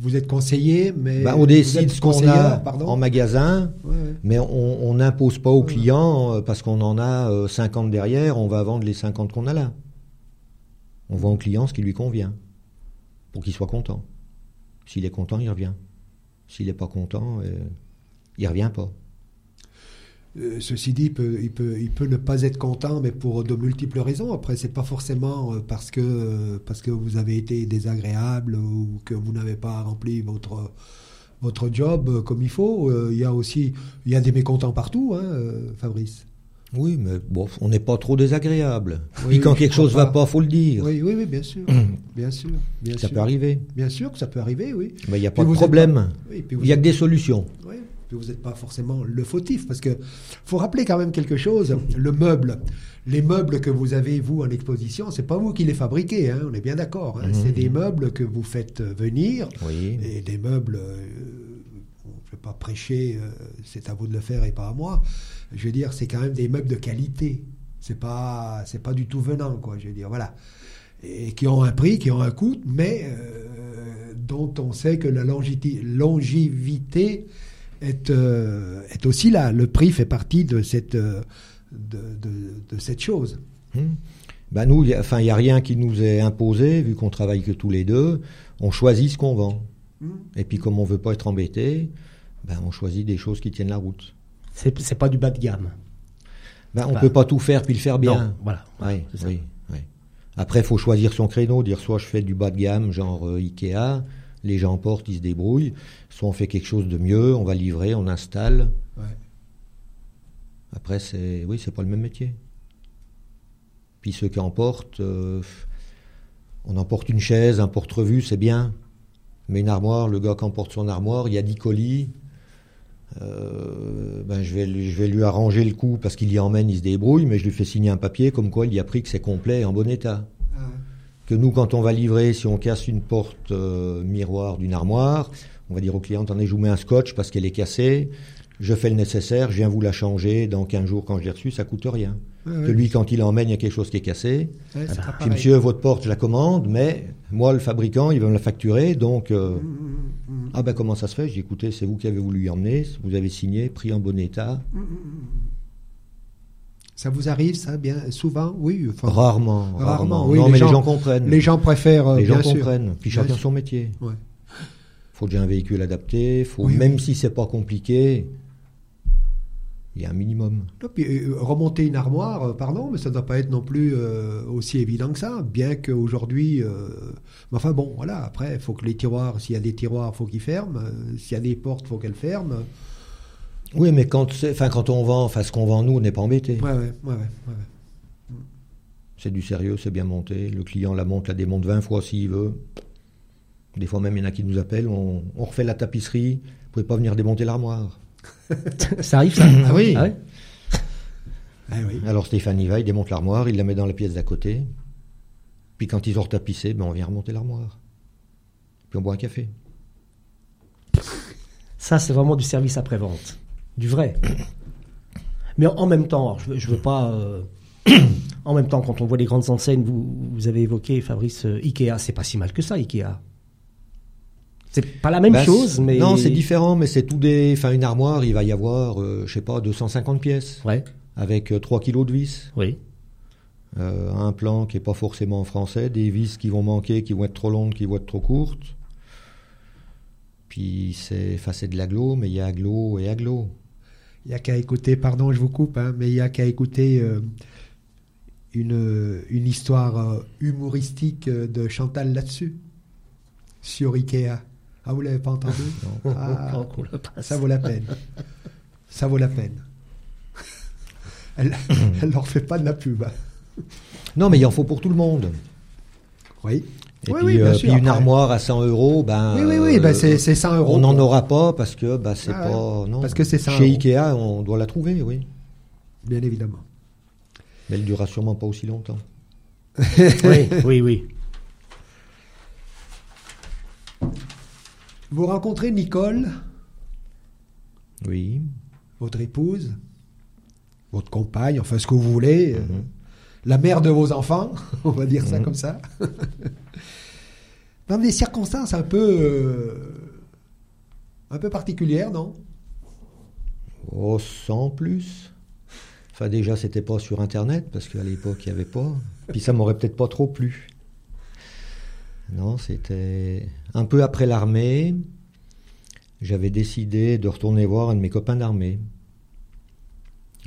vous êtes conseiller, mais Bah, on décide ce qu'on a pardon. en magasin, Ouais, ouais. mais on n'impose pas au client euh, parce qu'on en a euh, 50 derrière, on va vendre les 50 qu'on a là. On vend au client ce qui lui convient, pour qu'il soit content. S'il est content, il revient. S'il n'est pas content, euh, il revient pas. Euh, ceci dit, il peut, il, peut, ne pas être content, mais pour de multiples raisons. Après, c'est pas forcément euh, parce que, euh, parce que vous avez été désagréable ou que vous n'avez pas rempli votre, votre job comme il faut. Il y a aussi il y a des mécontents partout, hein, Fabrice. Oui, mais bon, on n'est pas trop désagréable. Oui, Puis quand je quelque chose va pas. pas, faut le dire. Oui, oui, oui, bien sûr. bien sûr. Bien Ça sûr. peut arriver. Bien sûr que ça peut arriver, oui. Mais il n'y a Puis pas de problème. pas- Il n'y a êtes- que des solutions. Oui, puis vous n'êtes pas forcément le fautif, parce que faut rappeler quand même quelque chose. Le meuble, les meubles que vous avez vous en exposition, c'est pas vous qui les fabriquez, hein, on est bien d'accord. hein. Mhm. C'est des meubles que vous faites venir Oui. et des meubles. euh, on ne peut pas prêcher, euh, c'est à vous de le faire et pas à moi. Je veux dire, c'est quand même des meubles de qualité. C'est pas, c'est pas du tout venant, quoi. Je veux dire, voilà. Et qui ont un prix, qui ont un coût, mais euh, dont on sait que la longévité est, euh, est aussi là. Le prix fait partie de cette, euh, de, de- de cette chose. Ben nous, il enfin, n'y a rien qui nous est imposé, vu qu'on travaille que tous les deux. On choisit ce qu'on vend. Hmm. Et puis, comme on veut pas être embêté, ben, on choisit des choses qui tiennent la route. C'est pas du bas de gamme. Ben, on Bah, peut pas tout faire puis le faire bien. Non, voilà. Oui, c'est ça. oui, oui. Après, faut choisir son créneau, dire soit je fais du bas de gamme, genre euh, Ikea, les gens portent, ils se débrouillent, soit on fait quelque chose de mieux, on va livrer, on installe. Ouais. Après, c'est oui, c'est pas le même métier. Puis ceux qui emportent, euh, on emporte une chaise, un porte-revue, c'est bien. Mais une armoire, le gars qui emporte son armoire, il y a 10 colis. euh, ben je, vais, lui- je vais lui arranger le coup parce qu'il y emmène, il se débrouille, mais je lui fais signer un papier comme quoi il y a pris que c'est complet et en bon état. Que nous, quand on va livrer, si on casse une porte euh, miroir d'une armoire, on va dire au client, attendez, je vous mets un scotch parce qu'elle est cassée, je fais le nécessaire, je viens vous la changer, dans 15 jours quand je l'ai reçue, ça coûte rien. Que lui, quand il emmène, il y a quelque chose qui est cassé. C'est pas Puis pareil. monsieur, votre porte, je la commande, mais moi, le fabricant, il va me la facturer, donc... euh, ah ben comment ça se fait? Je dis écoutez, c'est vous qui avez voulu y emmener, vous avez signé, pris en bon état. Ça vous arrive, ça, bien souvent? Oui. enfin, Rarement, Rarement, rarement. oui, non, les mais gens- les gens comprennent. Les gens préfèrent, euh, Les gens bien sûr. comprennent. Puis Bien chacun sûr. son métier. Ouais. faut déjà un véhicule adapté, faut, Oui, même oui. si c'est pas compliqué, il y a un minimum. Puis, euh, remonter une armoire, euh, pardon, mais ça ne doit pas être non plus euh, aussi évident que ça, bien qu'aujourd'hui... euh, mais enfin bon, voilà, après, il faut que les tiroirs, s'il y a des tiroirs, il faut qu'ils ferment, s'il y a des portes, il faut qu'elles ferment. Oui, mais quand, enfin, quand on vend, enfin, ce qu'on vend nous, on n'est pas embêté. Ouais, ouais, ouais, ouais, ouais. C'est du sérieux, c'est bien monté. Le client la monte, la démonte 20 fois s'il veut. Des fois même, il y en a qui nous appellent, on, on refait la tapisserie, vous pouvez pas venir démonter l'armoire. Ça arrive, ça Ah oui. ouais Ah oui. Alors Stéphane y va, il démonte l'armoire, il la met dans la pièce d'à côté. Puis quand ils ont retapissé, ben on vient remonter l'armoire. Puis on boit un café. Ça, c'est vraiment du service après-vente. Du vrai. Mais en même temps, alors, je veux, je veux pas. euh, [COUGHS] en même temps, quand on voit les grandes enseignes, vous, vous avez évoqué, Fabrice, euh, Ikea, c'est pas si mal que ça, Ikea. C'est pas la même Ben, chose, mais. Non, c'est différent, mais c'est tout des. Enfin, une armoire, il va y avoir, euh, je sais pas, 250 pièces. Ouais, Avec euh, 3 kilos de vis. oui. Euh, un plan qui est pas forcément en français, des vis qui vont manquer, qui vont être trop longues, qui vont être trop courtes. Puis c'est, enfin, c'est de l'aglo, mais il y a aglo et aglo. Il n'y a qu'à écouter, pardon, je vous coupe, hein, mais il n'y a qu'à écouter euh, une, une histoire euh, humoristique euh, de Chantal là-dessus, sur Ikea. Ah, vous l'avez pas entendu? [LAUGHS] Ah, le passe. Ça vaut la peine. Ça vaut la peine. Elle, [COUGHS] elle leur fait pas de la pub. hein. Non, mais il en faut pour tout le monde. Oui. Et Oui, puis, oui, bien euh, sûr, puis une après. armoire à 100 euros, ben. Oui, oui, oui, ben c'est c'est 100 euros. On n'en aura pas parce que bah, c'est Ah pas. Non. parce que c'est 100 Chez euros. Ikea, on doit la trouver, oui. Bien évidemment. Mais elle durera sûrement pas aussi longtemps. oui, oui, oui. Vous rencontrez Nicole, Oui. votre épouse, votre compagne, enfin ce que vous voulez, euh, Mhm. la mère de vos enfants, [LAUGHS] on va dire ça Mhm. comme ça. [LAUGHS] Dans des circonstances un peu, euh, un peu particulières, non? Oh, sans plus. Enfin, déjà, c'était pas sur Internet, parce qu'à l'époque, il n'y avait pas. Puis ça m'aurait peut-être pas trop plu. Non, c'était un peu après l'armée. J'avais décidé de retourner voir un de mes copains d'armée.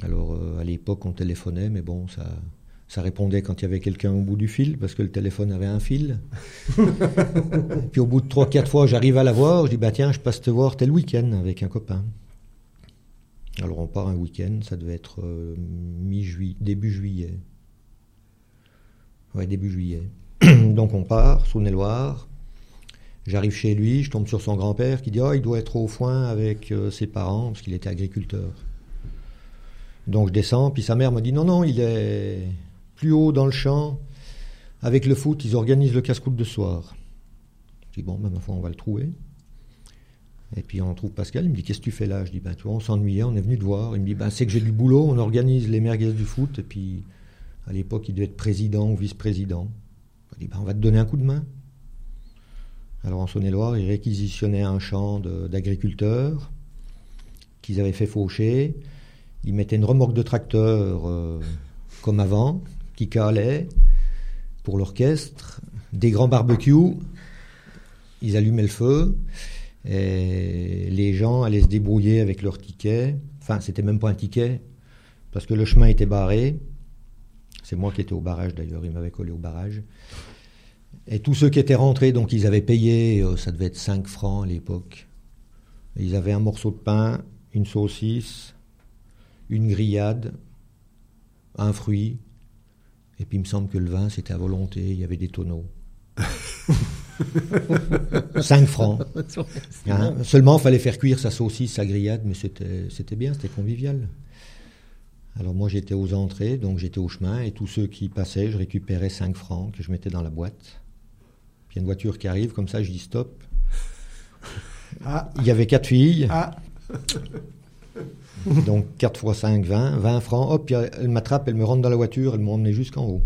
Alors, euh, à l'époque, on téléphonait, mais bon, ça, ça répondait quand il y avait quelqu'un au bout du fil, parce que le téléphone avait un fil. [LAUGHS] Puis au bout de 3-4 fois, j'arrive à la voir, je dis, bah tiens, je passe te voir tel week-end avec un copain. Alors on part un week-end, ça devait être euh, mi-juillet, début juillet. Ouais, début juillet. [CLEARS THROAT] Donc on part, Saône-et-Loire. J'arrive chez lui, je tombe sur son grand-père qui dit Oh, il doit être au foin avec euh, ses parents, parce qu'il était agriculteur. Donc je descends, puis sa mère me dit Non, non, il est plus haut dans le champ. Avec le foot, ils organisent le casse-croûte de soir. Je dis Bon, ben, ma foi, on va le trouver. Et puis on trouve Pascal, il me dit Qu'est-ce que tu fais là? Je dis Ben, tu on s'ennuyait, on est venu te voir. Il me dit Ben, c'est que j'ai du boulot, on organise les merguez du foot. Et puis à l'époque, il devait être président ou vice-président. Ben, on va te donner un coup de main. Alors en Saône-et-Loire, ils réquisitionnaient un champ d'agriculteurs qu'ils avaient fait faucher. Ils mettaient une remorque de tracteur euh, comme avant, qui calait pour l'orchestre, des grands barbecues. Ils allumaient le feu et les gens allaient se débrouiller avec leur ticket. Enfin, c'était même pas un ticket parce que le chemin était barré. C'est moi qui étais au barrage d'ailleurs, ils m'avaient collé au barrage. Et tous ceux qui étaient rentrés, donc ils avaient payé, euh, ça devait être 5 francs à l'époque. Ils avaient un morceau de pain, une saucisse, une grillade, un fruit. Et puis il me semble que le vin, c'était à volonté, il y avait des tonneaux. [LAUGHS] 5 francs. Hein? Seulement, il fallait faire cuire sa saucisse, sa grillade, mais c'était c'était bien, c'était convivial. Alors moi, j'étais aux entrées, donc j'étais au chemin, et tous ceux qui passaient, je récupérais 5 francs que je mettais dans la boîte. Puis il y a une voiture qui arrive, comme ça, je dis stop. Ah, Il y avait quatre filles, ah, donc 4 fois 5, 20, 20 francs. Hop, elle m'attrape, elle me rentre dans la voiture, elle m'a emmené jusqu'en haut.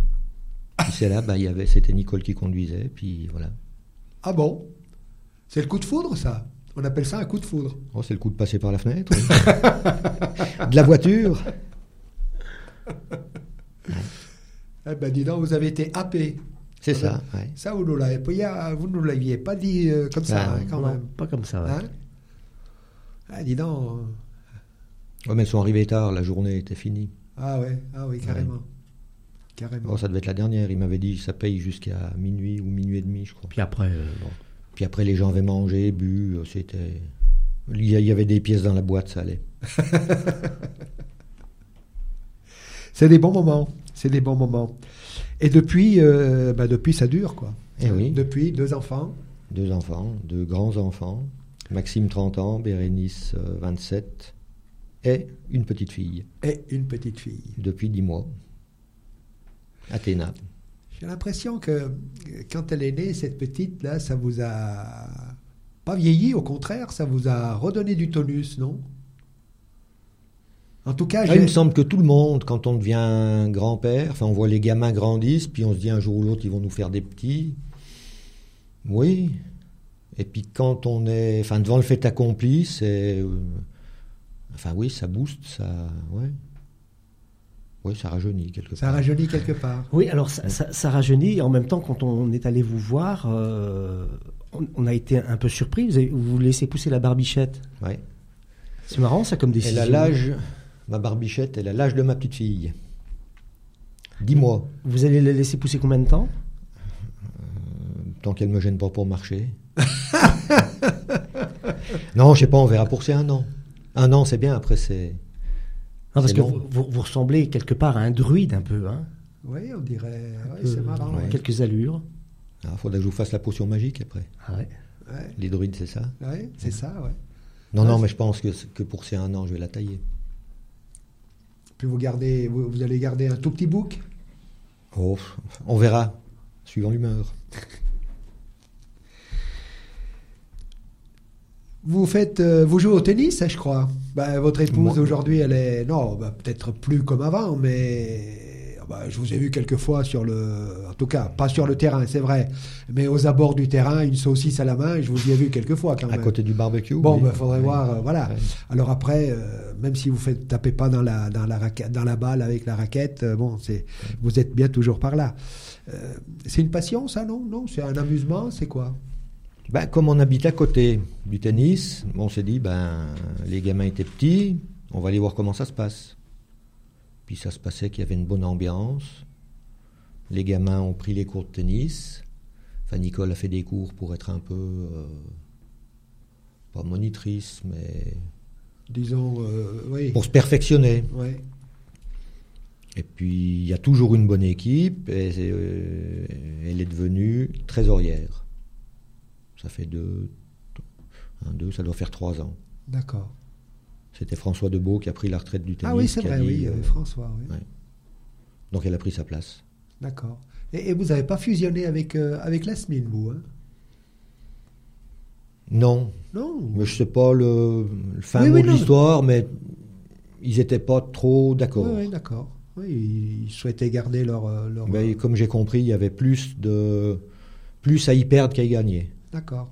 Puis c'est là, bah, il y avait, c'était Nicole qui conduisait, puis voilà. ah bon? C'est le coup de foudre, ça? On appelle ça un coup de foudre. Oh, c'est le coup de passer par la fenêtre. oui. [LAUGHS] de la voiture. Eh ben, dis donc, vous avez été happé. C'est ça, ouais. Ça, vous vous nous l'aviez pas dit euh, comme ça, Ah, hein, quand Non, même. pas comme ça. ouais. Hein ah, dis donc. Ouais, mais elles sont arrivées tard, la journée était finie. Ah ouais, ah oui, carrément. Carrément. Oh, ça devait être la dernière. Il m'avait dit ça paye jusqu'à minuit ou minuit et demi, je crois. Puis après, euh, bon. Puis après, les gens avaient mangé, bu. euh, C'était. Il y a- il y avait des pièces dans la boîte, ça allait. [LAUGHS] C'est des bons moments. C'est des bons moments. Et depuis, euh, bah, depuis, ça dure, quoi. Eh oui. Depuis, deux enfants. Deux enfants, deux grands enfants. Maxime, 30 ans, Bérénice, euh, 27. et une petite fille Et une petite fille. depuis dix mois. Athéna. J'ai l'impression que euh, quand elle est née, cette petite là, ça vous a pas vieilli, au contraire, ça vous a redonné du tonus, non? En tout cas, Ah, il me semble que tout le monde, quand on devient grand-père, enfin on voit les gamins grandissent, puis on se dit un jour ou l'autre ils vont nous faire des petits. Oui. Et puis quand on est, enfin devant le fait accompli, c'est, euh, enfin oui, ça booste, ça, ouais, oui, ça rajeunit quelque ça part. rajeunit quelque part. Oui, alors ça, ça- ça rajeunit. Et en même temps, quand on est allé vous voir, euh, on, on a été un peu surpris. Vous, avez- vous laissez pousser la barbichette. Ouais. C'est marrant, ça, comme Elle décision. a l'âge, ma barbichette, elle a l'âge de ma petite fille. Dix mois, Vous allez la laisser pousser combien de temps? Tant qu'elle me gêne pas pour marcher. [LAUGHS] non, je sais pas, on verra pour c'est un an. Un an, c'est bien. Après, c'est Non, parce que vous, vous- vous ressemblez quelque part à un druide un peu. Hein? Oui, on dirait. Peu, c'est marrant. euh, ouais. Quelques allures. Ah, faudrait que je vous fasse la potion magique après. Ah ouais. Ouais, Les druides, c'est ça? Ouais, c'est ça, ouais. Non, Ouais, non, mais je pense que, que pour ces un an, je vais la tailler. Puis vous gardez, vous, vous allez garder un tout petit bouc. Oh, on verra, suivant l'humeur. Vous faites, euh, vous jouez au tennis, hein, je crois. Ben, votre épouse aujourd'hui, elle est, non, ben, peut-être plus comme avant, mais ben, je vous ai vu quelques fois sur le, en tout cas, pas sur le terrain, c'est vrai, mais aux abords du terrain, une saucisse à la main, je vous y ai vu quelques fois quand À même. côté du barbecue. Bon, oui. ben, faudrait voir, euh, voilà. Alors après, euh, même si vous faites tapez pas dans la dans la raquette, dans la balle avec la raquette, euh, bon, c'est vous êtes bien toujours par là. C'est une passion, ça, non? Non, c'est un amusement, c'est quoi? Ben, comme on habite à côté du tennis, on s'est dit, ben, les gamins étaient petits, on va aller voir comment ça se passe. Puis ça se passait qu'il y avait une bonne ambiance. Les gamins ont pris les cours de tennis. Enfin, Nicole a fait des cours pour être un peu, euh, pas monitrice, mais Disons, euh, oui. pour se perfectionner. Ouais. Et puis, il y a toujours une bonne équipe, et euh, elle est devenue trésorière. Ça fait deux, un, deux, ça doit faire trois ans. D'accord. C'était François Debeau qui a pris la retraite du tennis. Ah oui, c'est vrai, dit, oui, euh, euh, François, oui. ouais. Donc elle a pris sa place. D'accord. Et, et vous n'avez pas fusionné avec, euh, avec Lasmine, vous hein? Non, Non mais je sais pas le, le fin Oui, mot oui, de l'histoire, mais ils étaient pas trop d'accord. Oui, d'accord. Oui, ils souhaitaient garder leur. euh, leur Mais comme j'ai compris, il y avait plus de plus à y perdre qu'à y gagner. D'accord.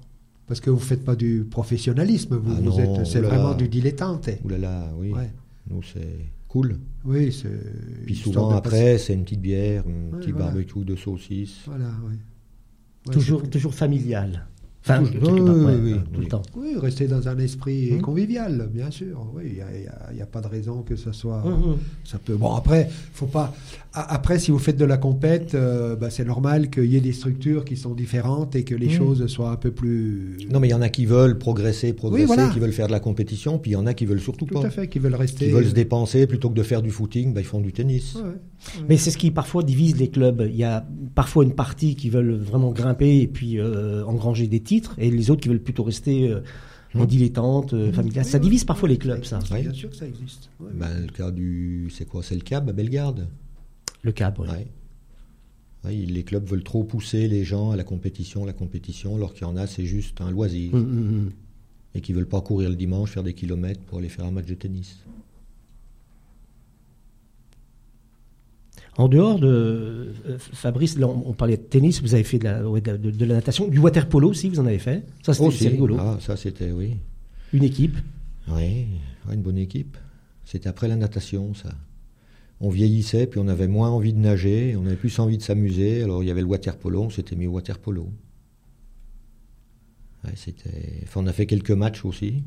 Parce que vous ne faites pas du professionnalisme, vous, Ah vous non, êtes, c'est oulala. vraiment du dilettante. Ouh là là, oui. Ouais. Nous c'est cool. Oui, c'est. Puis souvent après, c'est une petite bière, un Ouais, petit voilà. barbecue de saucisses. Voilà, oui. Ouais, toujours, c'est- toujours familial. Enfin, oui, ouais, oui, euh, tout oui. le temps. Oui, rester dans un esprit Mhm. convivial, bien sûr. Oui, il n'y a, pas de raison que ce soit. Mhm. Ça peut. Bon, après, faut pas. a- Après, si vous faites de la compète, euh, bah, c'est normal qu'il y ait des structures qui sont différentes et que les choses soient un peu plus. Non, mais il y en a qui veulent progresser, progresser, voilà. qui veulent faire de la compétition, puis il y en a qui veulent surtout Tout pas. à fait, qui veulent rester. Qui veulent se dépenser plutôt que de faire du footing, bah, ils font du tennis. Ouais, ouais. Mais c'est ce qui parfois divise les clubs. Il y a parfois une partie qui veulent vraiment grimper et puis euh, engranger des titres, et les autres qui veulent plutôt rester euh, en Mhm. dilettante, euh, familiale. Ça Oui, divise oui, parfois oui, les clubs, ça. Bien sûr que ça existe. Ben, le cas du. C'est quoi? C'est le CAB à Bellegarde? Le câble. oui. Ouais. Les clubs veulent trop pousser les gens à la compétition, la compétition, alors qu'il y en a, c'est juste un loisir. Et qui veulent pas courir le dimanche, faire des kilomètres pour aller faire un match de tennis. En dehors de euh, Fabrice, là, on, on parlait de tennis, vous avez fait de la, de, la natation, du water polo aussi, vous en avez fait. Ça, c'était c'est rigolo. Ah, ça c'était, oui. Une équipe. Oui, une bonne équipe. C'était après la natation, ça. On vieillissait, puis on avait moins envie de nager, on avait plus envie de s'amuser. Alors il y avait le water polo, on s'était mis au water polo. Ouais, c'était... Enfin, on a fait quelques matchs aussi.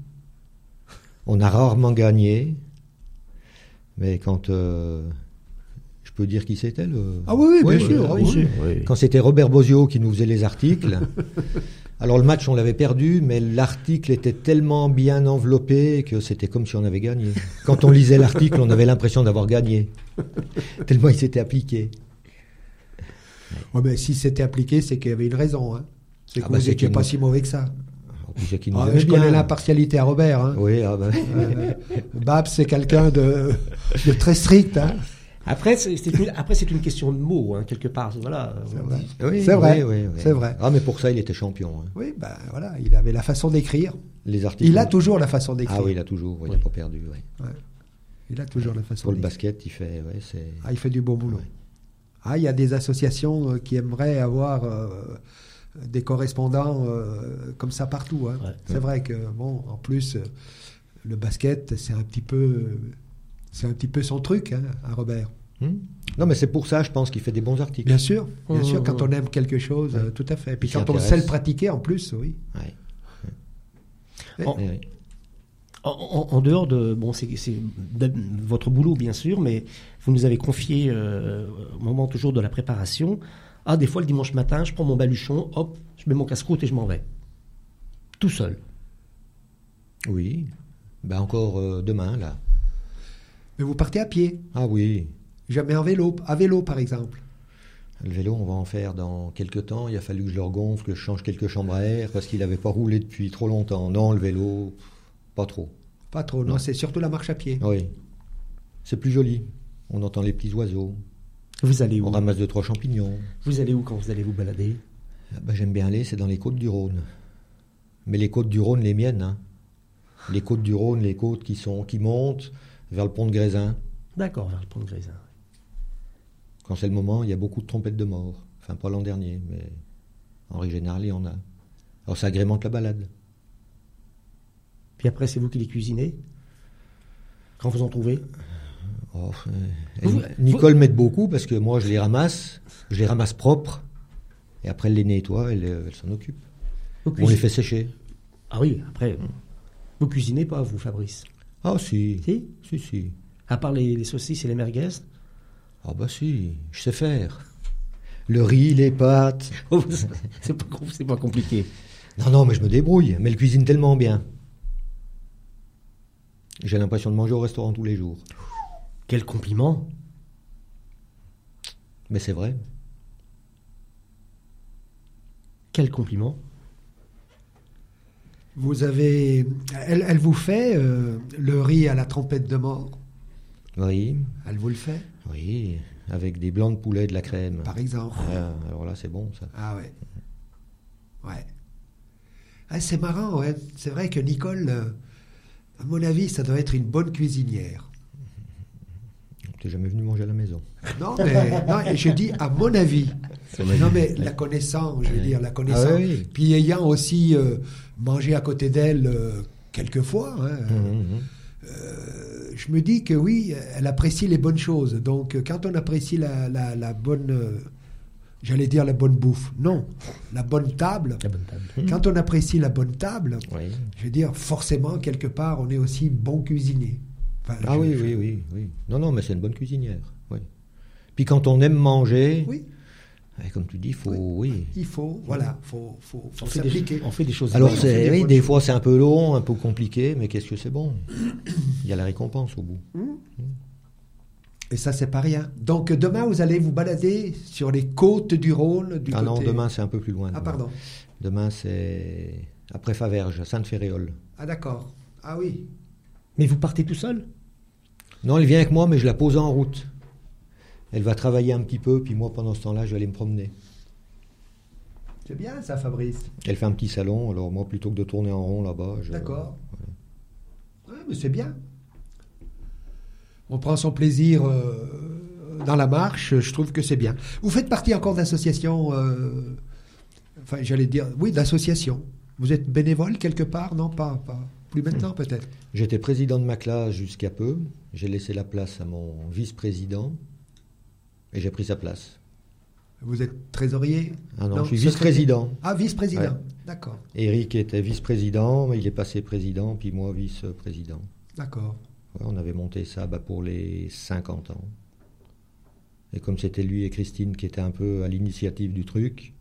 On a rarement gagné, mais quand euh, peux dire qui c'était le. Ah oui, oui, bien sûr. oui, ah oui. oui. Quand c'était Robert Bozio qui nous faisait les articles. [LAUGHS] Alors le match on l'avait perdu, mais l'article était tellement bien enveloppé que c'était comme si on avait gagné. Quand on lisait l'article, on avait l'impression d'avoir gagné. [LAUGHS] Tellement il s'était appliqué. Ouais, mais si c'était appliqué, c'est qu'il y avait une raison. Hein. C'est que Ah bah, vous c'est n'étiez une- pas si mauvais que ça. Nous Ah, je bien. connais l'impartialité à Robert. Hein. Oui, ah ben, Euh, Babs, c'est quelqu'un de, de très strict. Hein. Après, c'est une, après, c'est une question de mots, hein, quelque part. Voilà. C'est vrai. oui, C'est vrai, oui, oui, oui. c'est vrai. Ah, mais pour ça, il était champion. hein. Oui, ben voilà, il avait la façon d'écrire. Les articles. Il a toujours la façon d'écrire. Ah oui, il a toujours. oui, Il n'a pas perdu. oui. Il a toujours la façon Pour le basket, il fait. Ouais, c'est. Ah, il fait du bon boulot. Ouais. Ah, il y a des associations euh, qui aimeraient avoir euh, des correspondants euh, comme ça partout. hein. Ouais. C'est vrai que bon, en plus, euh, le basket, c'est un petit peu, c'est un petit peu son truc, hein, à Robert. Hmm non, mais c'est pour ça, je pense qu'il fait des bons articles. Bien sûr, bien Mmh, sûr, mmh, quand on aime quelque chose, euh, tout à fait. Puis quand on sait le pratiquer, en plus, oui. Ouais. En- Oui, oui. En, en- en dehors de bon, c'est votre boulot bien sûr, mais vous nous avez confié euh, au moment toujours de la préparation. Ah, des fois le dimanche matin, je prends mon baluchon, hop, je mets mon casse-croûte et je m'en vais, tout seul. Oui. Ben encore euh, demain, là. Mais vous partez à pied, Ah oui. jamais en vélo, à vélo par exemple. Le vélo, on va en faire dans quelques temps. Il a fallu que je le regonfle, que je change quelques chambres à air parce qu'il n'avait pas roulé depuis trop longtemps. Non, le vélo, pas trop. Pas trop, non, Non. c'est surtout la marche à pied. Oui. C'est plus joli. On entend les petits oiseaux. Vous allez où On ramasse deux, trois champignons. Vous allez où quand vous allez vous balader? Ah ben, J'aime bien aller, c'est dans les côtes du Rhône. Mais les côtes du Rhône, les miennes. hein. Les côtes du Rhône, les côtes qui, sont, qui montent vers le pont de Grésin. D'accord, vers le pont de Grésin. Quand c'est le moment, il y a beaucoup de trompettes de mort. Enfin, pas l'an dernier, mais en règle générale, il y en a. Alors ça agrémente la balade. Puis après, c'est vous qui les cuisinez? Quand vous en trouvez Oh, euh, Vous- elle- Nicole m'aide beaucoup parce que moi, je les ramasse. Je les ramasse propres. Et après, elle les nettoie, elle, euh, elle s'en occupe. Vous On les fait sécher. Ah oui, après, vous cuisinez pas, vous, Fabrice? Ah si. Si? Si, si. À part les, les saucisses et les merguez? Ah bah si, je sais faire. Le riz, les pâtes. [LAUGHS] Oh, C'est pas, c'est pas compliqué. Non, non, mais je me débrouille. Mais elle cuisine tellement bien. J'ai l'impression de manger au restaurant tous les jours. Quel compliment Mais c'est vrai. Quel compliment Vous avez, elle, elle vous fait euh, le riz à la trompette de mort. Oui, Elle vous le fait, oui. Avec des blancs de poulet, de la crème. par exemple. Ah, alors là, c'est bon, ça. Ah ouais. Ouais. Ah, c'est marrant, ouais. C'est vrai que Nicole, euh, à mon avis, ça doit être une bonne cuisinière. T'es jamais venu manger à la maison. Non, mais non, et je dis à mon avis. Non, mais la connaissant, je veux dire, la connaissant. Ah oui, oui. Puis ayant aussi euh, mangé à côté d'elle euh, quelques fois, hein, Hum, hum, hum. euh, je me dis que oui, elle apprécie les bonnes choses. Donc, euh, quand on apprécie la, la- la bonne, j'allais dire la bonne bouffe, non, la bonne table. La bonne table. Quand on apprécie la bonne table, Oui. je veux dire, forcément, quelque part, on est aussi bon cuisinier. Enfin, Ah je- oui, je- oui, oui, oui. Non, non, mais c'est une bonne cuisinière. Oui. Puis quand on aime manger, Oui, comme tu dis, il faut, oui. il faut, voilà, faut, faut, faut On fait, s'appliquer. des, on fait des choses. Alors, Oui, des oui, fois, c'est un peu long, un peu compliqué, mais qu'est-ce que c'est bon? Il y a la récompense au bout. Et ça, c'est pas rien. Donc, demain, vous allez vous balader sur les côtes du Rhône. Du ah non, demain, c'est un peu plus loin. Ah, pardon. Demain, c'est après Faverges, Sainte-Féréole. Ah, d'accord. Ah oui. Mais vous partez tout seul? Non, elle vient avec moi, mais je la pose en route. Elle va travailler un petit peu, puis moi, pendant ce temps-là, je vais aller me promener. C'est bien ça, Fabrice. Elle fait un petit salon, alors moi, plutôt que de tourner en rond là-bas, je... D'accord. Ouais, mais c'est bien. On prend son plaisir euh, dans la marche, je trouve que c'est bien. Vous faites partie encore d'associations, euh, enfin j'allais dire, oui, d'associations. Vous êtes bénévole quelque part? Non, pas, pas. Plus maintenant peut-être. J'étais président de ma classe jusqu'à peu. J'ai laissé la place à mon vice-président et j'ai pris sa place. Vous êtes trésorier Ah non, Non, je suis vice-président. Ah, vice-président. Ouais. D'accord, Eric était vice-président, mais il est passé président, puis moi vice-président. d'accord. Ouais, on avait monté ça bah, pour les 50 ans. Et comme c'était lui et Christine qui étaient un peu à l'initiative du truc,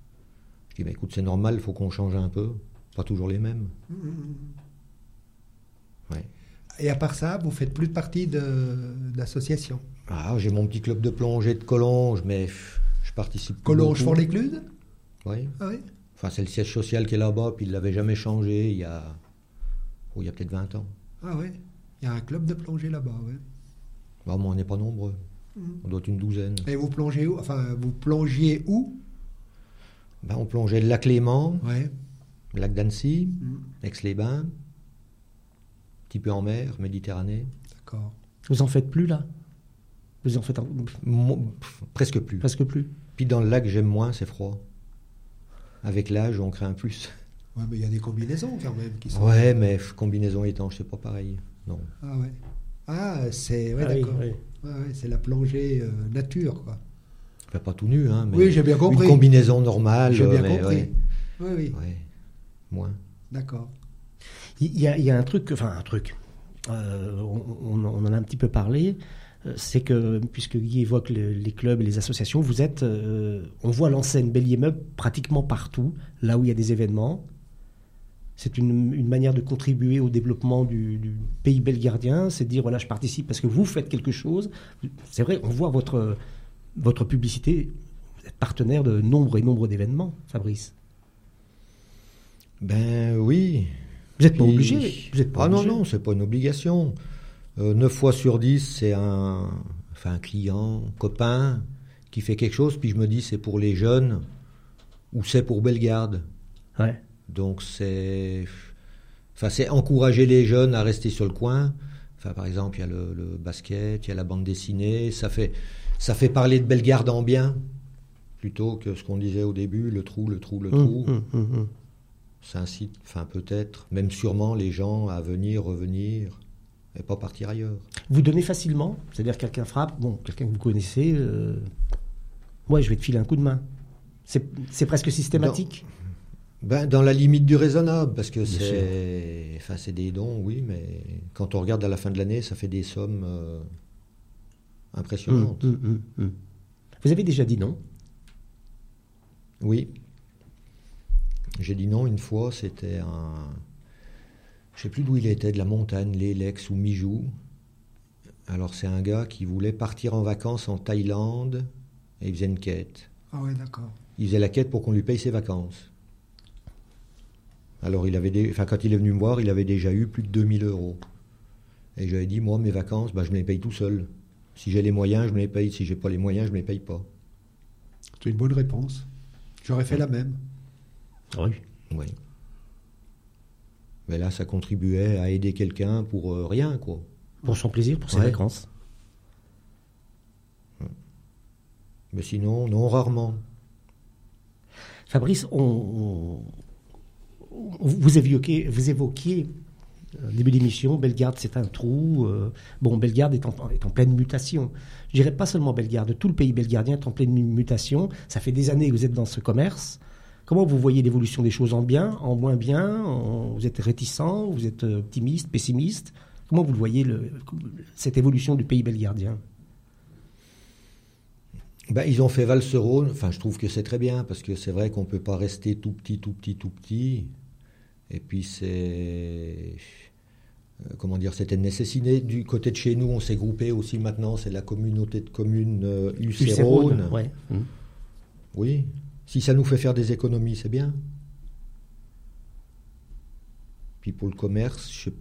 je dis, bah, écoute, c'est normal, il faut qu'on change un peu. Pas toujours les mêmes. Ouais. Et à part ça, vous faites plus partie de- d'associations Ah, j'ai mon petit club de plongée de Collonges, mais je participe. plus Collonges font l'éclude Oui. Ah oui Enfin, c'est le siège social qui est là-bas, puis il l'avait jamais changé il y a, oh, il y a peut-être 20 ans. Ah ouais Il y a un club de plongée là-bas, ouais. Bah, mais on n'est pas nombreux. Mhm. On doit être une douzaine. Et vous plongez où? Enfin, vous plongiez où? Ben, on plongeait le lac Léman, Ouais. le lac d'Annecy, Mhm. Aix-les-Bains, un petit peu en mer, Méditerranée. D'accord. Vous en faites plus là? Vous en faites un- Mo- pff, presque plus. presque plus Puis dans le lac, j'aime moins, c'est froid. Avec l'âge, on craint plus. Ouais, mais il y a des combinaisons quand même qui sont. Ouais, mais combinaison étanche, c'est pas pareil. Non. Ah ouais. Ah, c'est. Ouais, Ah d'accord. oui. Ouais, ouais, c'est la plongée euh, nature, quoi. Enfin, pas tout nu, hein. Mais Oui, j'ai bien compris. Une combinaison normale. J'ai bien mais compris. ouais, Oui, oui, ouais, moins. d'accord. Il y, a, il y a un truc, enfin un truc, euh, on, on- on en a un petit peu parlé, euh, c'est que, puisque Guy évoque le- les clubs et les associations, vous êtes, euh, on voit l'enseigne Bélier Meuble pratiquement partout, là où il y a des événements. C'est une, une manière de contribuer au développement du, du pays belgardien, c'est de dire, voilà, je participe parce que vous faites quelque chose. C'est vrai, on voit votre, votre publicité, vous êtes partenaire de nombre et nombre d'événements, Fabrice. Ben oui. Vous n'êtes pas obligé. Vous êtes pas ah non, obligé. non, c'est pas une obligation. Euh, 9 fois sur 10, c'est un, enfin, un client, copain, qui fait quelque chose, puis je me dis c'est pour les jeunes ou c'est pour Bellegarde. Ouais. Donc c'est, enfin, c'est encourager les jeunes à rester sur le coin. Enfin, par exemple, il y a le, le basket, il y a la bande dessinée. Ça fait, ça fait parler de Bellegarde en bien, plutôt que ce qu'on disait au début, le trou, le trou, le trou. Hum, hum, hum, hum. Ça incite, enfin peut-être, même sûrement les gens à venir, revenir, et pas partir ailleurs. Vous donnez facilement, c'est-à-dire quelqu'un frappe, bon, quelqu'un que vous connaissez, euh, ouais, je vais te filer un coup de main. C'est presque systématique? Ben, dans la limite du raisonnable, parce que c'est, enfin, c'est des dons, oui, mais quand on regarde à la fin de l'année, ça fait des sommes euh, impressionnantes. Hum, hum, hum. Vous avez déjà dit non? Oui. J'ai dit non une fois, c'était un. Je sais plus d'où il était, de la montagne, l'Elex ou Mijou. Alors c'est un gars qui voulait partir en vacances en Thaïlande et il faisait une quête. Ah ouais, d'accord. Il faisait la quête pour qu'on lui paye ses vacances. Alors il avait des... enfin, quand il est venu me voir, il avait déjà eu plus de 2000 euros. Et j'avais dit, moi, mes vacances, bah, je me les paye tout seul. Si j'ai les moyens, je me les paye. Si j'ai pas les moyens, je me les paye pas. C'est une bonne réponse. J'aurais fait la même. Oui. Oui. Mais là, ça contribuait à aider quelqu'un pour euh, rien, quoi. Pour son plaisir, pour ses Ouais. vacances. Mais sinon, non, rarement. Fabrice, on, on- vous évoquiez, vous évoquiez euh, début d'émission, Bellegarde, c'est un trou. euh, bon, Bellegarde est en, est en pleine mutation. Je dirais pas seulement Bellegarde, tout le pays belgardien est en pleine mu- mutation. Ça fait des années que vous êtes dans ce commerce. Comment vous voyez l'évolution des choses en bien, en moins bien en- Vous êtes réticent, vous êtes euh, optimiste, pessimiste? Comment vous le voyez, le- cette évolution du pays belgardien? Ben, ils ont fait Valserone. Enfin, je trouve que c'est très bien parce que c'est vrai qu'on peut pas rester tout petit, tout petit, tout petit. Et puis c'est euh, comment dire, c'était nécessité. Du côté de chez nous, on s'est groupé aussi maintenant. C'est la communauté de communes euh, ouais. Oui. Si ça nous fait faire des économies, c'est bien. Puis pour le commerce, je sais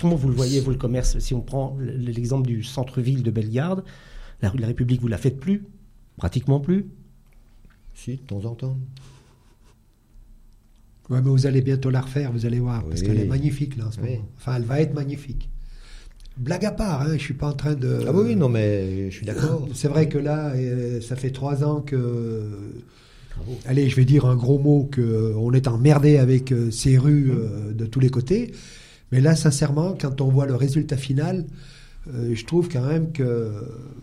Comment vous le voyez, vous, le commerce Si on prend l'exemple du centre-ville de Bellegarde, la rue de la République, vous la faites plus? Pratiquement plus? Si, de temps en temps. Ouais, mais vous allez bientôt la refaire, vous allez voir, parce qu'elle est magnifique là en ce Oui. moment. Enfin, elle va être magnifique. Blague à part, hein, je suis pas en train de. Ah oui, non, mais je suis d'accord. [COUGHS] C'est vrai que là, euh, ça fait trois ans que. Allez, je vais dire un gros mot que euh, on est emmerdé avec euh, ces rues de tous les côtés. Mais là, sincèrement, quand on voit le résultat final, euh, je trouve quand même que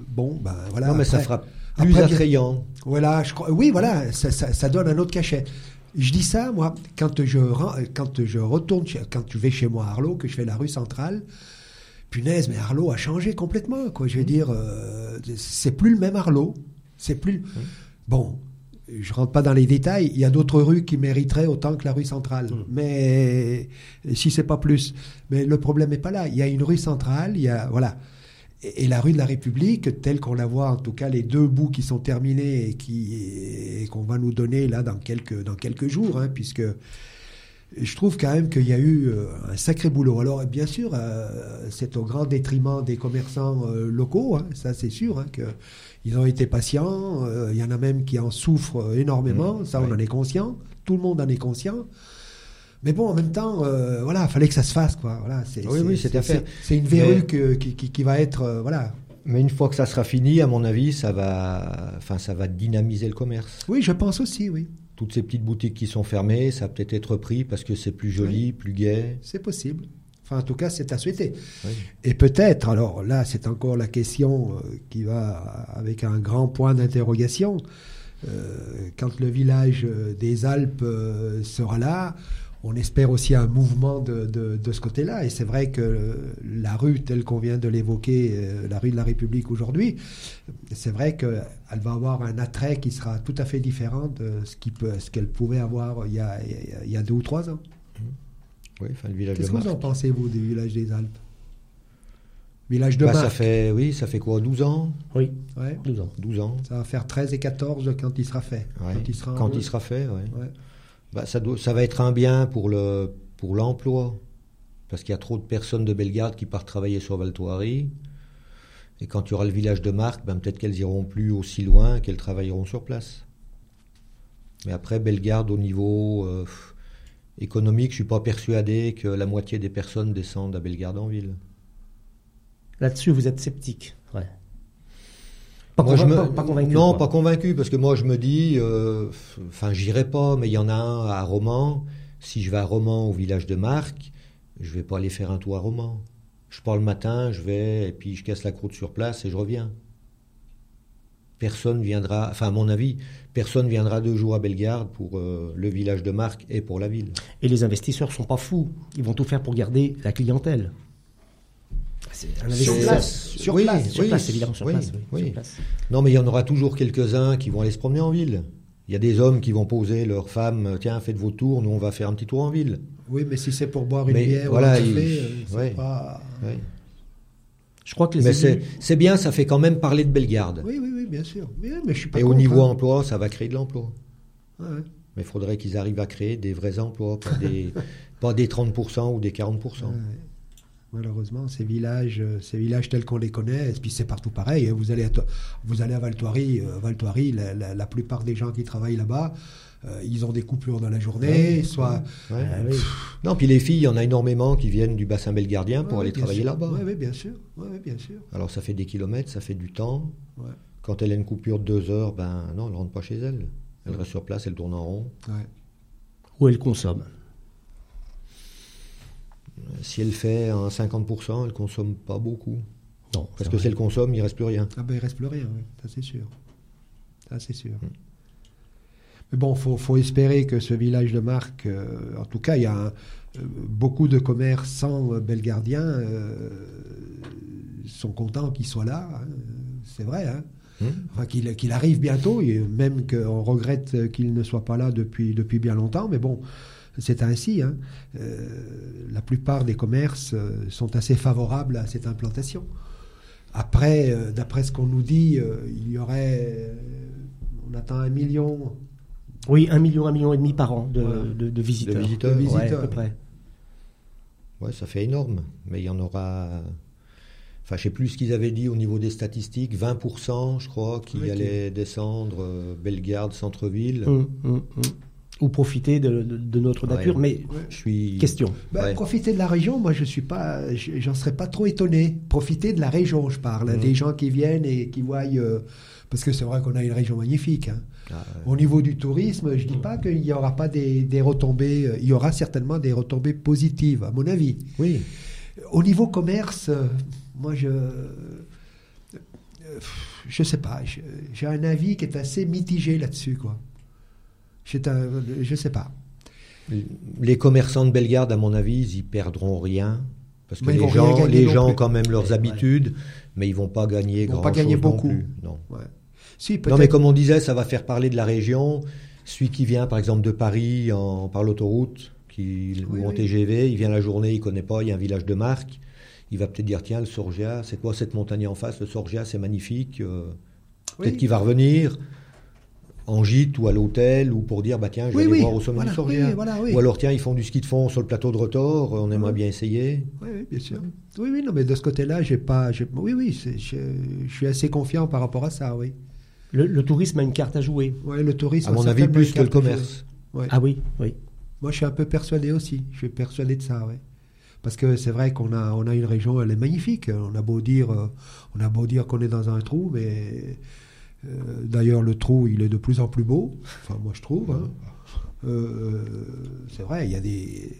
bon, ben voilà. non, mais ça fera plus après, attrayant. Voilà, je crois. Oui, voilà, ça, ça- ça donne un autre cachet. Je dis ça, moi, quand je, quand je retourne, quand je vais chez moi à Arlo, que je fais la rue centrale, punaise, mais Arlo a changé complètement, quoi. Je veux dire, euh, c'est plus le même Arlo. C'est plus. Bon, je rentre pas dans les détails. Il y a d'autres rues qui mériteraient autant que la rue centrale, mais si c'est pas plus. Mais le problème n'est pas là. Il y a une rue centrale, il y a voilà. Et, la rue de la République, telle qu'on la voit, en tout cas les deux bouts qui sont terminés et qui qu'on va nous donner là dans quelques dans quelques jours, hein, puisque je trouve quand même qu'il y a eu euh, un sacré boulot. Alors bien sûr, euh, c'est au grand détriment des commerçants euh, locaux, hein, ça c'est sûr, hein, qu'ils ont été patients. Il y en a même qui en souffrent énormément, mmh. ça on en est conscient. Tout le monde en est conscient. Mais bon, en même temps, euh, voilà, fallait que ça se fasse, quoi. Voilà, c'est, oui, oui, c'est C'est une verrue qui, qui, qui, va être, euh, voilà. Mais une fois que ça sera fini, à mon avis, ça va, enfin, ça va dynamiser le commerce. Oui, je pense aussi, oui. Toutes ces petites boutiques qui sont fermées, ça va peut-être être pris parce que c'est plus joli, plus gai. C'est possible. Enfin, en tout cas, c'est à souhaiter. Et peut-être, alors là, c'est encore la question euh, qui va avec un grand point d'interrogation. Euh, quand le village des Alpes sera là, on espère aussi un mouvement de, de, ce côté-là. Et c'est vrai que la rue, telle qu'on vient de l'évoquer, euh, la rue de la République aujourd'hui, c'est vrai qu'elle va avoir un attrait qui sera tout à fait différent de ce qu'elle ce qu'elle pouvait avoir il y, a, il y, a, deux ou trois ans. Oui, enfin, le village Qu'est-ce que vous en pensez, vous, du village des Alpes? Village de bah, ça fait, Oui, ça fait quoi 12 ans? Oui, ouais. 12 ans. 12 ans. Ça va faire 13 et 14 quand il sera fait. Quand il sera, quand il sera fait, oui bah, ça, ça, va être un bien pour le pour l'emploi, parce qu'il y a trop de personnes de Bellegarde qui partent travailler sur Valtoirie. Et quand il y aura le village de Marc, ben, peut-être qu'elles iront plus aussi loin, qu'elles travailleront sur place. Mais après, Bellegarde, au niveau euh, économique, je suis pas persuadé que la moitié des personnes descendent à Bellegarde en ville. Là-dessus, vous êtes sceptique. Ouais. Pas, convaincu. Non, pas convaincu, parce que moi je me dis, euh, enfin j'irai pas, mais il y en a un à Romans. Si je vais à Romans au village de Marc, je vais pas aller faire un tour à Romans. Je pars le matin, je vais, et puis je casse la croûte sur place et je reviens. Personne viendra, enfin à mon avis, personne viendra deux jours à Bellegarde pour euh, le village de Marc et pour la ville. Et les investisseurs sont pas fous, ils vont tout faire pour garder la clientèle. Sur place, sur place, sur place, évidemment, sur, place, Non, mais il y en aura toujours quelques-uns qui vont aller se promener en ville. Il y a des hommes qui vont poser leur femme, tiens, faites vos tours, nous on va faire un petit tour en ville. Oui, mais si c'est pour boire une bière voilà, ou un café, euh, c'est pas... Je crois que les mais c'est bien, ça fait quand même parler de Bellegarde. Oui, oui, oui, bien sûr. Mais, je suis pas Et au niveau emploi, ça va créer de l'emploi. Mais il faudrait qu'ils arrivent à créer des vrais emplois, pas des, [LAUGHS] pas des 30% ou des 40% malheureusement, ces villages, euh, ces villages tels qu'on les connaît, et puis c'est partout pareil. Hein. Vous allez à, vous allez à Valtoirie, euh, la, plupart des gens qui travaillent là-bas, euh, ils ont des coupures dans la journée, soit. Non, puis les filles, il y en a énormément qui viennent du bassin belgardien pour aller travailler là-bas. Oui, bien sûr. bien sûr. Alors ça fait des kilomètres, ça fait du temps. Quand elle a une coupure de deux heures, ben non, elle ne rentre pas chez elle. Elle reste sur place, elle tourne en rond. Ou elle consomme si elle fait un 50%, elle consomme pas beaucoup. Non, Parce que si elle consomme, il reste plus rien. Ah ben il reste plus rien, ça c'est sûr. Ça c'est sûr. Mm. Mais bon, faut, faut espérer que ce village de Marc, euh, en tout cas, il y a euh, beaucoup de commerçants belgardiens euh, sont contents qu'il soit là. Hein. C'est vrai. Hein. Mm. Enfin, qu'il arrive bientôt, et même qu'on regrette qu'il ne soit pas là depuis, depuis bien longtemps. Mais bon, c'est ainsi. Hein. Euh, la plupart des commerces euh, sont assez favorables à cette implantation. Après, euh, d'après ce qu'on nous dit, il y aurait, on attend un million. Oui, un million, un million et demi par an de, visiteurs. De visiteurs, Ouais, à peu près. Ouais, ça fait énorme, mais il y en aura. Enfin, je sais plus ce qu'ils avaient dit au niveau des statistiques, 20%, je crois, qui allaient descendre Bellegarde, centre-ville. Hum, hum, hum ou profiter de, notre nature. mais je suis question. Bah, profiter de la région, moi je suis pas, j'en serais pas trop étonné. Profiter de la région, je parle, mmh. des gens qui viennent et qui voient, euh, parce que c'est vrai qu'on a une région magnifique. Hein. Ah, Au niveau du tourisme, je dis pas qu'il n'y aura pas des, retombées, euh, il y aura certainement des retombées positives, à mon avis. Oui. Au niveau commerce, euh, moi je je sais pas, j'ai un avis qui est assez mitigé là-dessus, quoi. Je ne sais pas. Les commerçants de Bellegarde, à mon avis, ils y perdront rien. Parce que les gens, les gens ont quand même leurs habitudes, mais ils vont pas gagner grand pas gagner beaucoup. Non. non, mais comme on disait, ça va faire parler de la région. Celui qui vient, par exemple, de Paris en, par l'autoroute, qui ou en TGV, il vient la journée, il connaît pas, il y a un village de marque. il va peut-être dire tiens, le Sorgia, c'est quoi cette montagne en face? Le Sorgia, c'est magnifique. euh, peut-être qu'il va revenir en gîte ou à l'hôtel ou pour dire bah tiens, je vais Oui, aller oui, voir au sommet voilà, du Sorgia. oui, voilà, oui. Ou alors tiens, ils font du ski de fond sur le plateau de Rotor, on aimerait bien essayer. Oui, oui, bien sûr. Oui, oui, non, mais de ce côté-là, j'ai pas. j'ai- Oui, oui, je, je suis assez confiant par rapport à ça, oui. Le, le tourisme a une carte à jouer. Ouais, le tourisme. À a mon avis, plus que le commerce. Ouais. Ah oui, oui. Moi, je suis un peu persuadé aussi. Je suis persuadé de ça, oui. Parce que c'est vrai qu'on a, on a une région, elle est magnifique. On a beau dire, euh, on a beau dire qu'on est dans un trou, mais d'ailleurs le trou, il est de plus en plus beau. Enfin, moi, je trouve. hein. Euh, c'est vrai, il y a des,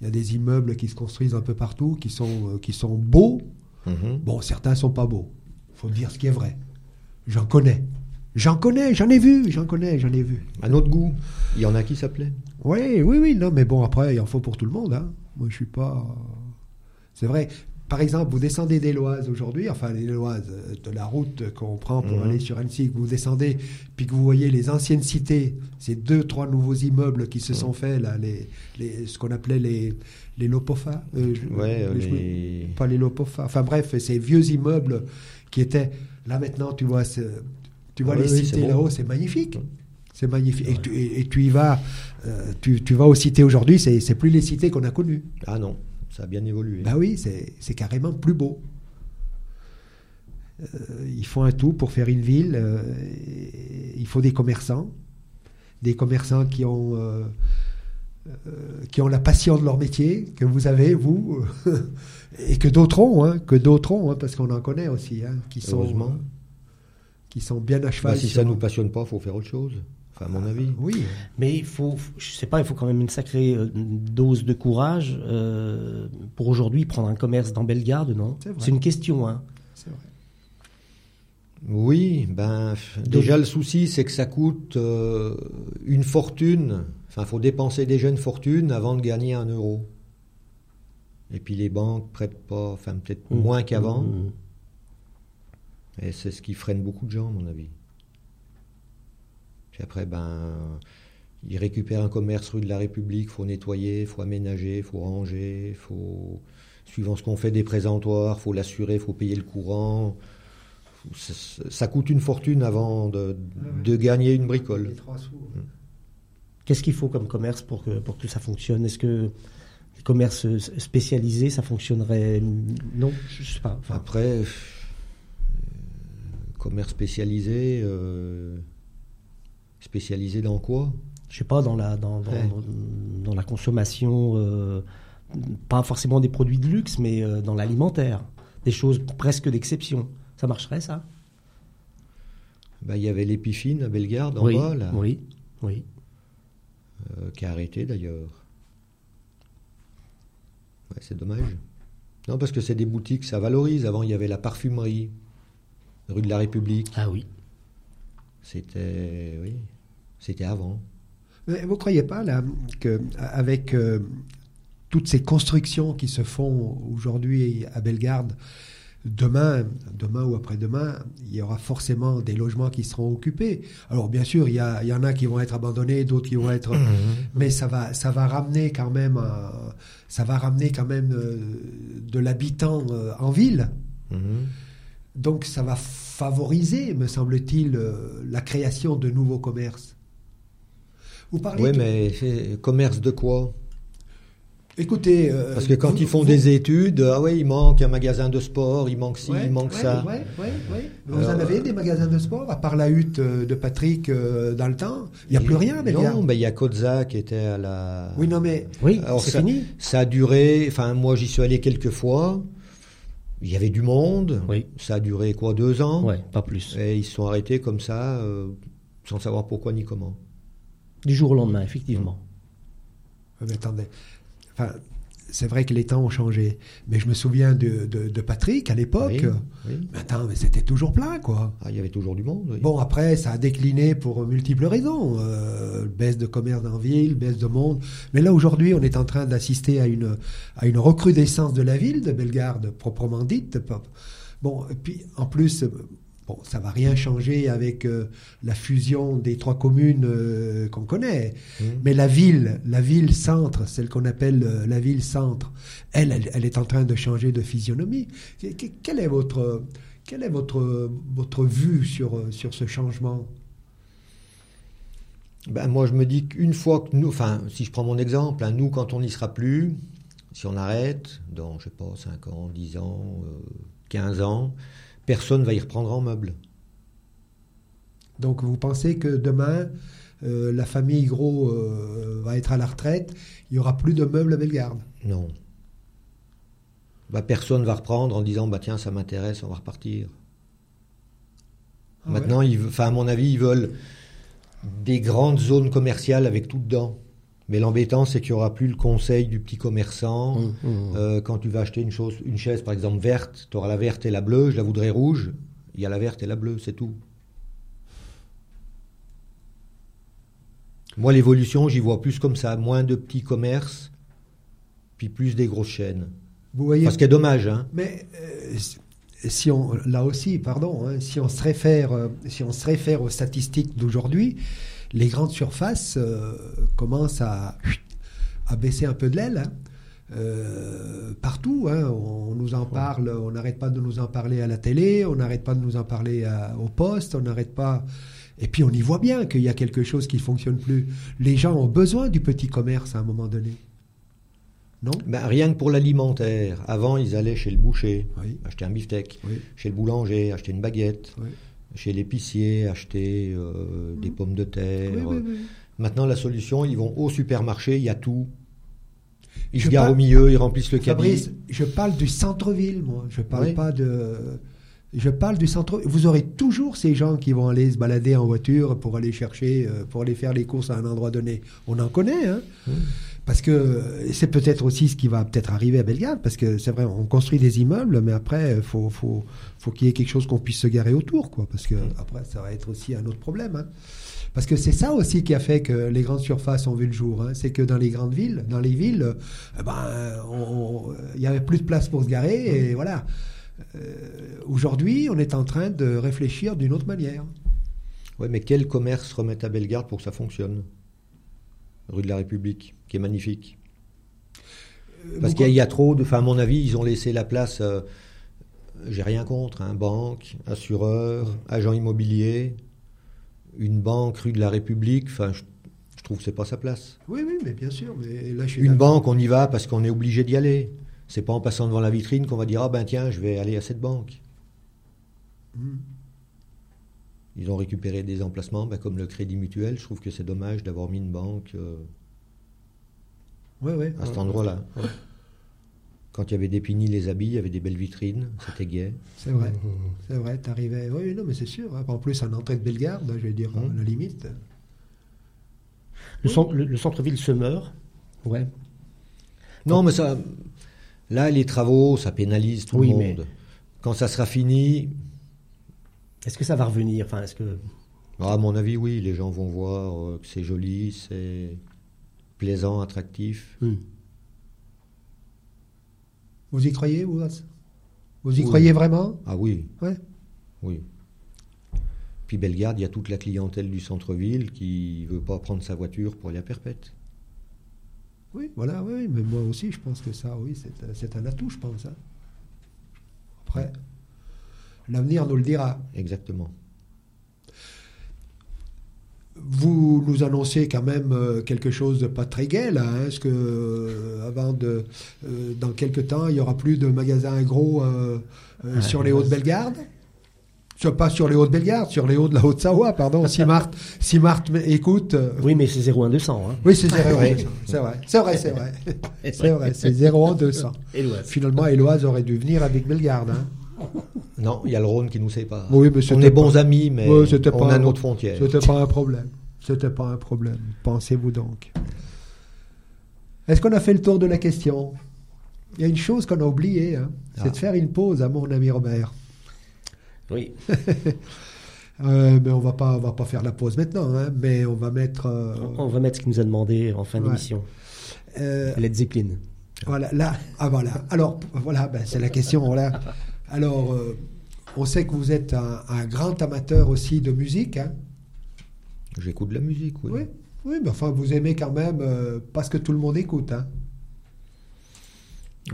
il y a des immeubles qui se construisent un peu partout, qui sont, euh, qui sont beaux. Mhm. Bon, certains sont pas beaux. Faut dire ce qui est vrai. J'en connais. J'en connais, j'en ai vu, j'en connais, j'en ai vu. À notre goût, il y en a qui s'appelaient. Oui, oui, oui, non, mais bon, après, il en faut pour tout le monde. Hein. Moi, je suis pas. C'est vrai. Par exemple, vous descendez des Loises aujourd'hui, enfin, les Loises, euh, de la route qu'on prend pour Mhm. aller sur Annecy, que vous descendez, puis que vous voyez les anciennes cités, ces deux, trois nouveaux immeubles qui se sont faits, là, les, les, ce qu'on appelait les, les Lopofas. euh, Ouais, euh, les- les- Pas les Lopofas. Enfin, bref, ces vieux immeubles qui étaient. Là, maintenant, tu vois, tu vois les oui, cités là-haut, c'est magnifique. C'est magnifique. Et, tu, et- et tu y vas, euh, tu, tu vas aux cités aujourd'hui, c'est plus les cités qu'on a connues. Ah non, ça a bien évolué. Bah oui, c'est carrément plus beau. Euh, il faut un tout pour faire une ville. euh, il faut des commerçants, des commerçants qui ont euh, euh, qui ont la passion de leur métier que vous avez vous [LAUGHS] et que d'autres ont, hein, que d'autres ont, hein, parce qu'on en connaît aussi, hein, qui sont Heureusement. qui sont bien à cheval. Bah, si ça nous passionne pas, faut faire autre chose. À mon avis. Oui. Mais il faut, je sais pas, il faut quand même une sacrée euh, dose de courage euh, pour aujourd'hui prendre un commerce dans Bellegarde, non? C'est une question, hein. C'est vrai. Oui, ben déjà le souci c'est que ça coûte euh, une fortune. Enfin, faut dépenser déjà une fortune avant de gagner un euro. Et puis les banques prêtent pas, enfin peut-être Mmh. moins qu'avant. Mmh. Et c'est ce qui freine beaucoup de gens, à mon avis. Puis après, ben, ils récupèrent un commerce rue de la République, faut nettoyer, faut aménager, faut ranger, faut, suivant ce qu'on fait des présentoirs, faut l'assurer, faut payer le courant. Ça, coûte une fortune avant de, de gagner une bricole. Les trois sous. Qu'est-ce qu'il faut comme commerce pour que, pour que ça fonctionne? Est-ce que les commerces spécialisés, ça fonctionnerait Non, je sais pas. Enfin, Après, euh, commerce spécialisé, euh, spécialisé dans quoi? Je sais pas, dans la, dans, dans, Ouais. dans la consommation, euh, pas forcément des produits de luxe, mais euh, dans l'alimentaire. Des choses presque d'exception. Ça marcherait, ça? Ben, Il y avait l'épifine à Bellegarde en oui, bas, là, oui, oui. euh, qui a arrêté d'ailleurs. Ouais, c'est dommage. Non, parce que c'est des boutiques, ça valorise. Avant, il y avait la parfumerie, rue de la République. Ah oui. C'était, oui, c'était avant. Mais vous croyez pas là que avec euh, toutes ces constructions qui se font aujourd'hui à Bellegarde, demain, demain ou après-demain, il y aura forcément des logements qui seront occupés. Alors bien sûr, il y, a- il y en a qui vont être abandonnés, d'autres qui vont être, mais ça va, ça va ramener quand même, euh, ça va ramener quand même euh, de l'habitant euh, en ville. Donc ça va favoriser, me semble-t-il, euh, la création de nouveaux commerces. Vous parlez. Oui, de- mais commerce de quoi? Écoutez. euh, Parce que quand vous- ils font vous- des études, ah ouais, il manque un magasin de sport, il manque ci, Ouais, il manque ouais, ça. ouais. Vous Alors, en avez euh, des magasins de sport, à part la hutte de Patrick euh, dans le temps? Il n'y a plus rien, mais Non, ben, il y a Kodza qui était à la. Oui, non, mais. Oui, c'est ça- fini. Ça a duré, enfin, moi j'y suis allé quelques fois. Il y avait du monde. Oui. Ça a duré quoi, deux ans? Ouais, pas plus. Et ils se sont arrêtés comme ça, euh, sans savoir pourquoi ni comment. Du jour au lendemain, effectivement. Euh, mais attendez. Enfin, c'est vrai que les temps ont changé. Mais je me souviens de, de, de Patrick à l'époque. Oui, oui. Mais attends, mais c'était toujours plein, quoi. Ah, il y avait toujours du monde. oui. Bon, après, ça a décliné pour multiples raisons. Euh, baisse de commerce dans la ville, baisse de monde. Mais là, aujourd'hui, on est en train d'assister à une, à une recrudescence de la ville de Bellegarde, proprement dite. Bon, et puis, en plus, bon, ça va rien changer avec euh, la fusion des trois communes euh, qu'on connaît. Mmh. Mais la ville, la ville centre, celle qu'on appelle euh, la ville centre, elle, elle, elle est en train de changer de physionomie. Que- que- Quelle est votre, quelle est votre, votre vue sur, sur ce changement? Ben, moi, je me dis qu'une fois que nous, enfin, si je prends mon exemple, hein, nous, quand on n'y sera plus, si on arrête, dans, je sais pas, 5 ans, 10 ans, euh, 15 ans, personne va y reprendre en meuble. Donc vous pensez que demain, euh, la famille Gros euh, va être à la retraite, il n'y aura plus de meubles à Bellegarde? Non. Bah, personne va reprendre en disant, bah tiens, ça m'intéresse, on va repartir. Ah ouais. Maintenant, ils, ve- enfin, à mon avis, ils veulent des grandes zones commerciales avec tout dedans. Mais l'embêtant, c'est qu'il n'y aura plus le conseil du petit commerçant. Mmh, mmh. Euh, quand tu vas acheter une, chose, une chaise, par exemple, verte, tu auras la verte et la bleue, je la voudrais rouge. Il y a la verte et la bleue, c'est tout. Moi, l'évolution, j'y vois plus comme ça. Moins de petits commerces, puis plus des grosses chaînes. Vous voyez Parce qu'il y a dommage, hein. Mais euh, si on, là aussi, pardon, hein, si on se réfère, euh, si on se réfère aux statistiques d'aujourd'hui, les grandes surfaces euh, commencent à, à baisser un peu de l'aile. hein. Euh, partout, hein, on nous en parle, on n'arrête pas de nous en parler à la télé, on n'arrête pas de nous en parler à- au poste, on n'arrête pas. Et puis on y voit bien qu'il y a quelque chose qui fonctionne plus. Les gens ont besoin du petit commerce à un moment donné. Non? Ben, rien que pour l'alimentaire. Avant, ils allaient chez le boucher, Oui. acheter un beefsteak. Oui. Chez le boulanger, acheter une baguette. Oui. Chez l'épicier, acheter euh, des pommes de terre. Oui, oui, oui. Maintenant, la solution, ils vont au supermarché, il y a tout. Ils Je se garent parle- au milieu, ils remplissent le Fabrice, cabinet. je parle du centre-ville, moi. Je parle pas de. Je parle du centre. Vous aurez toujours ces gens qui vont aller se balader en voiture pour aller chercher, euh, pour aller faire les courses à un endroit donné. On en connaît, hein. Parce que c'est peut-être aussi ce qui va peut-être arriver à Bellegarde, parce que c'est vrai, on construit des immeubles, mais après, il faut, faut, faut qu'il y ait quelque chose qu'on puisse se garer autour, quoi. Parce que après, ça va être aussi un autre problème. hein. Parce que c'est ça aussi qui a fait que les grandes surfaces ont vu le jour. hein. C'est que dans les grandes villes, dans les villes, eh ben, il y avait plus de place pour se garer, et voilà. Euh, Aujourd'hui, on est en train de réfléchir d'une autre manière. Ouais, mais quel commerce remettre à Bellegarde pour que ça fonctionne? Rue de la République, qui est magnifique. Parce Vous- qu'il y, a- il y a trop de. Enfin, à mon avis, ils ont laissé la place. euh, J'ai rien contre, hein, banque, assureur, agent immobilier, une banque rue de la République. Enfin, je, je trouve que c'est pas sa place. Oui, oui, mais bien sûr. Mais là, je suis Une banque, on y va parce qu'on est obligé d'y aller. C'est pas en passant devant la vitrine qu'on va dire ah ben tiens, je vais aller à cette banque. Mm. Ils ont récupéré des emplacements, ben, comme le Crédit Mutuel. Je trouve que c'est dommage d'avoir mis une banque euh, Ouais, ouais. à cet endroit-là. Quand il y avait des pinis, les habits, il y avait des belles vitrines, c'était gai. C'est vrai, c'est vrai, t'arrivais. Oui, non, mais c'est sûr. hein. En plus, en entrée de Bellegarde, je vais dire, Hum. à la limite. Le, cent- le- le centre-ville se meurt. Ouais. Non, mais ça, là, les travaux, ça pénalise tout Oui, le mais- monde. Quand ça sera fini, Est-ce que ça va revenir? Enfin, est-ce que à mon avis, oui, les gens vont voir euh, que c'est joli, c'est plaisant, attractif. Hmm. Vous y croyez, vous Vous y Oui. croyez vraiment? Ah oui, Ouais. oui. Puis Bellegarde, il y a toute la clientèle du centre-ville qui veut pas prendre sa voiture pour aller à Perpète. Oui, voilà, oui, mais moi aussi, je pense que ça, oui, c'est c'est un atout, je pense. hein. Après, l'avenir nous le dira. Exactement. Vous nous annoncez quand même euh, quelque chose de pas très gai, là. hein, Est-ce que, euh, avant de. euh, dans quelques temps, il y aura plus de magasins gros euh, euh, Ouais, sur les Hauts-de-Bellegarde Sur- Pas sur les Hauts-de-Bellegarde, sur les Hauts de la Haute-Savoie, pardon. Si Marthe, si Marthe écoute. euh, Oui, mais c'est 0 1 200. Hein. oui, c'est vrai, c'est vrai, c'est vrai, [LAUGHS] c'est vrai, c'est vrai, c'est 0 200. Et l'Oise. Finalement, Éloise aurait dû venir avec Bellegarde. Hein. Non, il y a le Rhône qui nous sépare. Oui, mais On est pas- bons amis, mais on a un- notre frontière. C'était pas un problème. C'était pas un problème. Pensez-vous donc. Est-ce qu'on a fait le tour de la question? Il y a une chose qu'on a oubliée, hein, c'est Ah. de faire une pause à mon ami Robert. Oui. [LAUGHS] Euh, mais on va pas, on va pas faire la pause maintenant, hein, mais on va mettre. euh, On va mettre ce qu'il nous a demandé en fin Ouais. d'émission. euh, Led Zeppelin. Voilà, là, ah voilà. Alors, voilà, ben, c'est la question, voilà. Alors, euh, on sait que vous êtes un, un grand amateur aussi de musique. Hein J'écoute de la musique, oui. oui. Oui, mais enfin, vous aimez quand même euh, pas ce que tout le monde écoute. Hein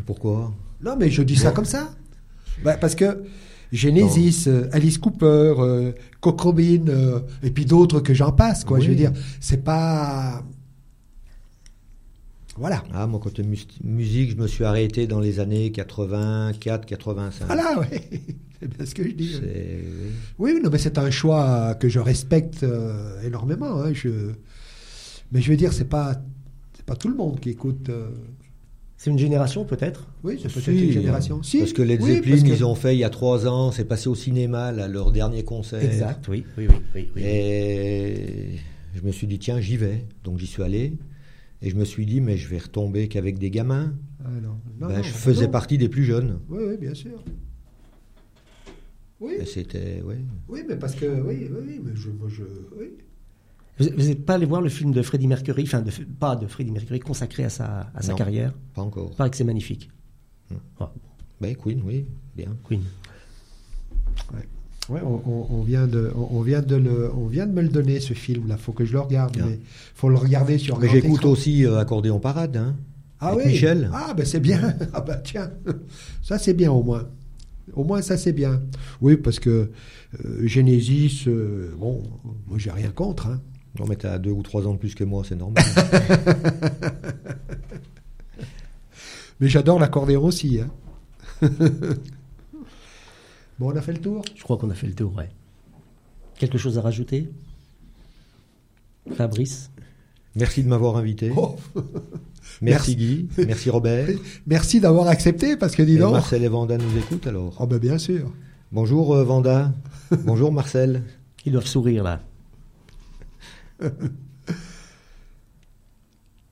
Pourquoi? Non, mais je dis ça comme ça. Bah, parce que Genesis, euh, Alice Cooper, Cock Robin, euh, et puis d'autres que j'en passe, quoi. Oui. Je veux dire, c'est pas. Voilà. Ah, moi, côté mus- musique, je me suis arrêté dans les années 84, 85. Voilà, ouais. c'est bien ce que je dis. Oui, non, mais c'est un choix que je respecte euh, énormément. hein, je... Mais je veux dire, c'est pas, c'est pas tout le monde qui écoute. euh, C'est une génération peut-être? Oui, c'est peut-être Si, une génération. Si, Parce que Led oui, Zeppelin, que- ils ont fait il y a trois ans, c'est passé au cinéma, là, leur dernier concert. Exact, oui, oui, oui. oui, oui. Et je me suis dit, tiens, j'y vais. Donc j'y suis allé. Et je me suis dit, mais je vais retomber qu'avec des gamins. Ah, non. Non, Ben, non, je faisais non. partie des plus jeunes. Oui, oui, bien sûr. Oui, c'était, ouais. oui, mais parce que oui, oui, oui, mais je, moi, je, oui. Vous n'êtes pas allé voir le film de Freddie Mercury, enfin, de, pas de Freddie Mercury, consacré à sa, à sa Non. carrière Pas encore. Il paraît que c'est magnifique. Ah, Ben, Queen, oui, bien. Queen. Ouais, on, on- on vient de, on, vient de le, on vient de me le donner ce film là. Faut que je le regarde, Bien. mais faut le regarder sur. Mais j'écoute aussi euh, Accordéon Parade. Hein. Ah avec oui. Michel. Ah ben c'est bien. [LAUGHS] Ah bah tiens, ça c'est bien au moins. Au moins ça c'est bien. Oui parce que euh, Genesis, euh, bon, moi j'ai rien contre. Hein. Non, mais t'as deux ou trois ans de plus que moi, c'est normal. [LAUGHS] Mais j'adore l'accordéon aussi. Hein. [LAUGHS] bon, on a fait le tour? Je crois qu'on a fait le tour, ouais. Quelque chose à rajouter? Fabrice? Merci de m'avoir invité. Oh, [LAUGHS] merci Guy. Merci Robert. [LAUGHS] merci d'avoir accepté parce que dis Et donc. Marcel et Vanda nous écoutent alors. Oh ben bien sûr. Bonjour euh, Vanda. [LAUGHS] Bonjour Marcel. Ils doivent sourire là.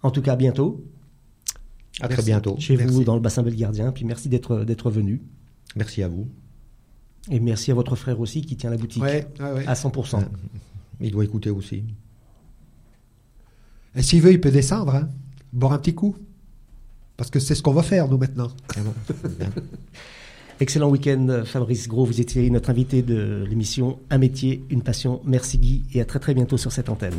en tout cas, à bientôt. À très bientôt. Chez vous, dans le bassin belgardien. Puis merci d'être d'être venu. Merci à vous. Et merci à votre frère aussi qui tient la boutique Ouais, ouais, ouais. à 100%. Il doit écouter aussi. Et s'il veut, il peut descendre, hein, boire un petit coup. Parce que c'est ce qu'on va faire, nous, maintenant. Ah bon. Excellent week-end, Fabrice Gros. Vous étiez notre invité de l'émission Un métier, une passion. Merci Guy et à très très bientôt sur cette antenne.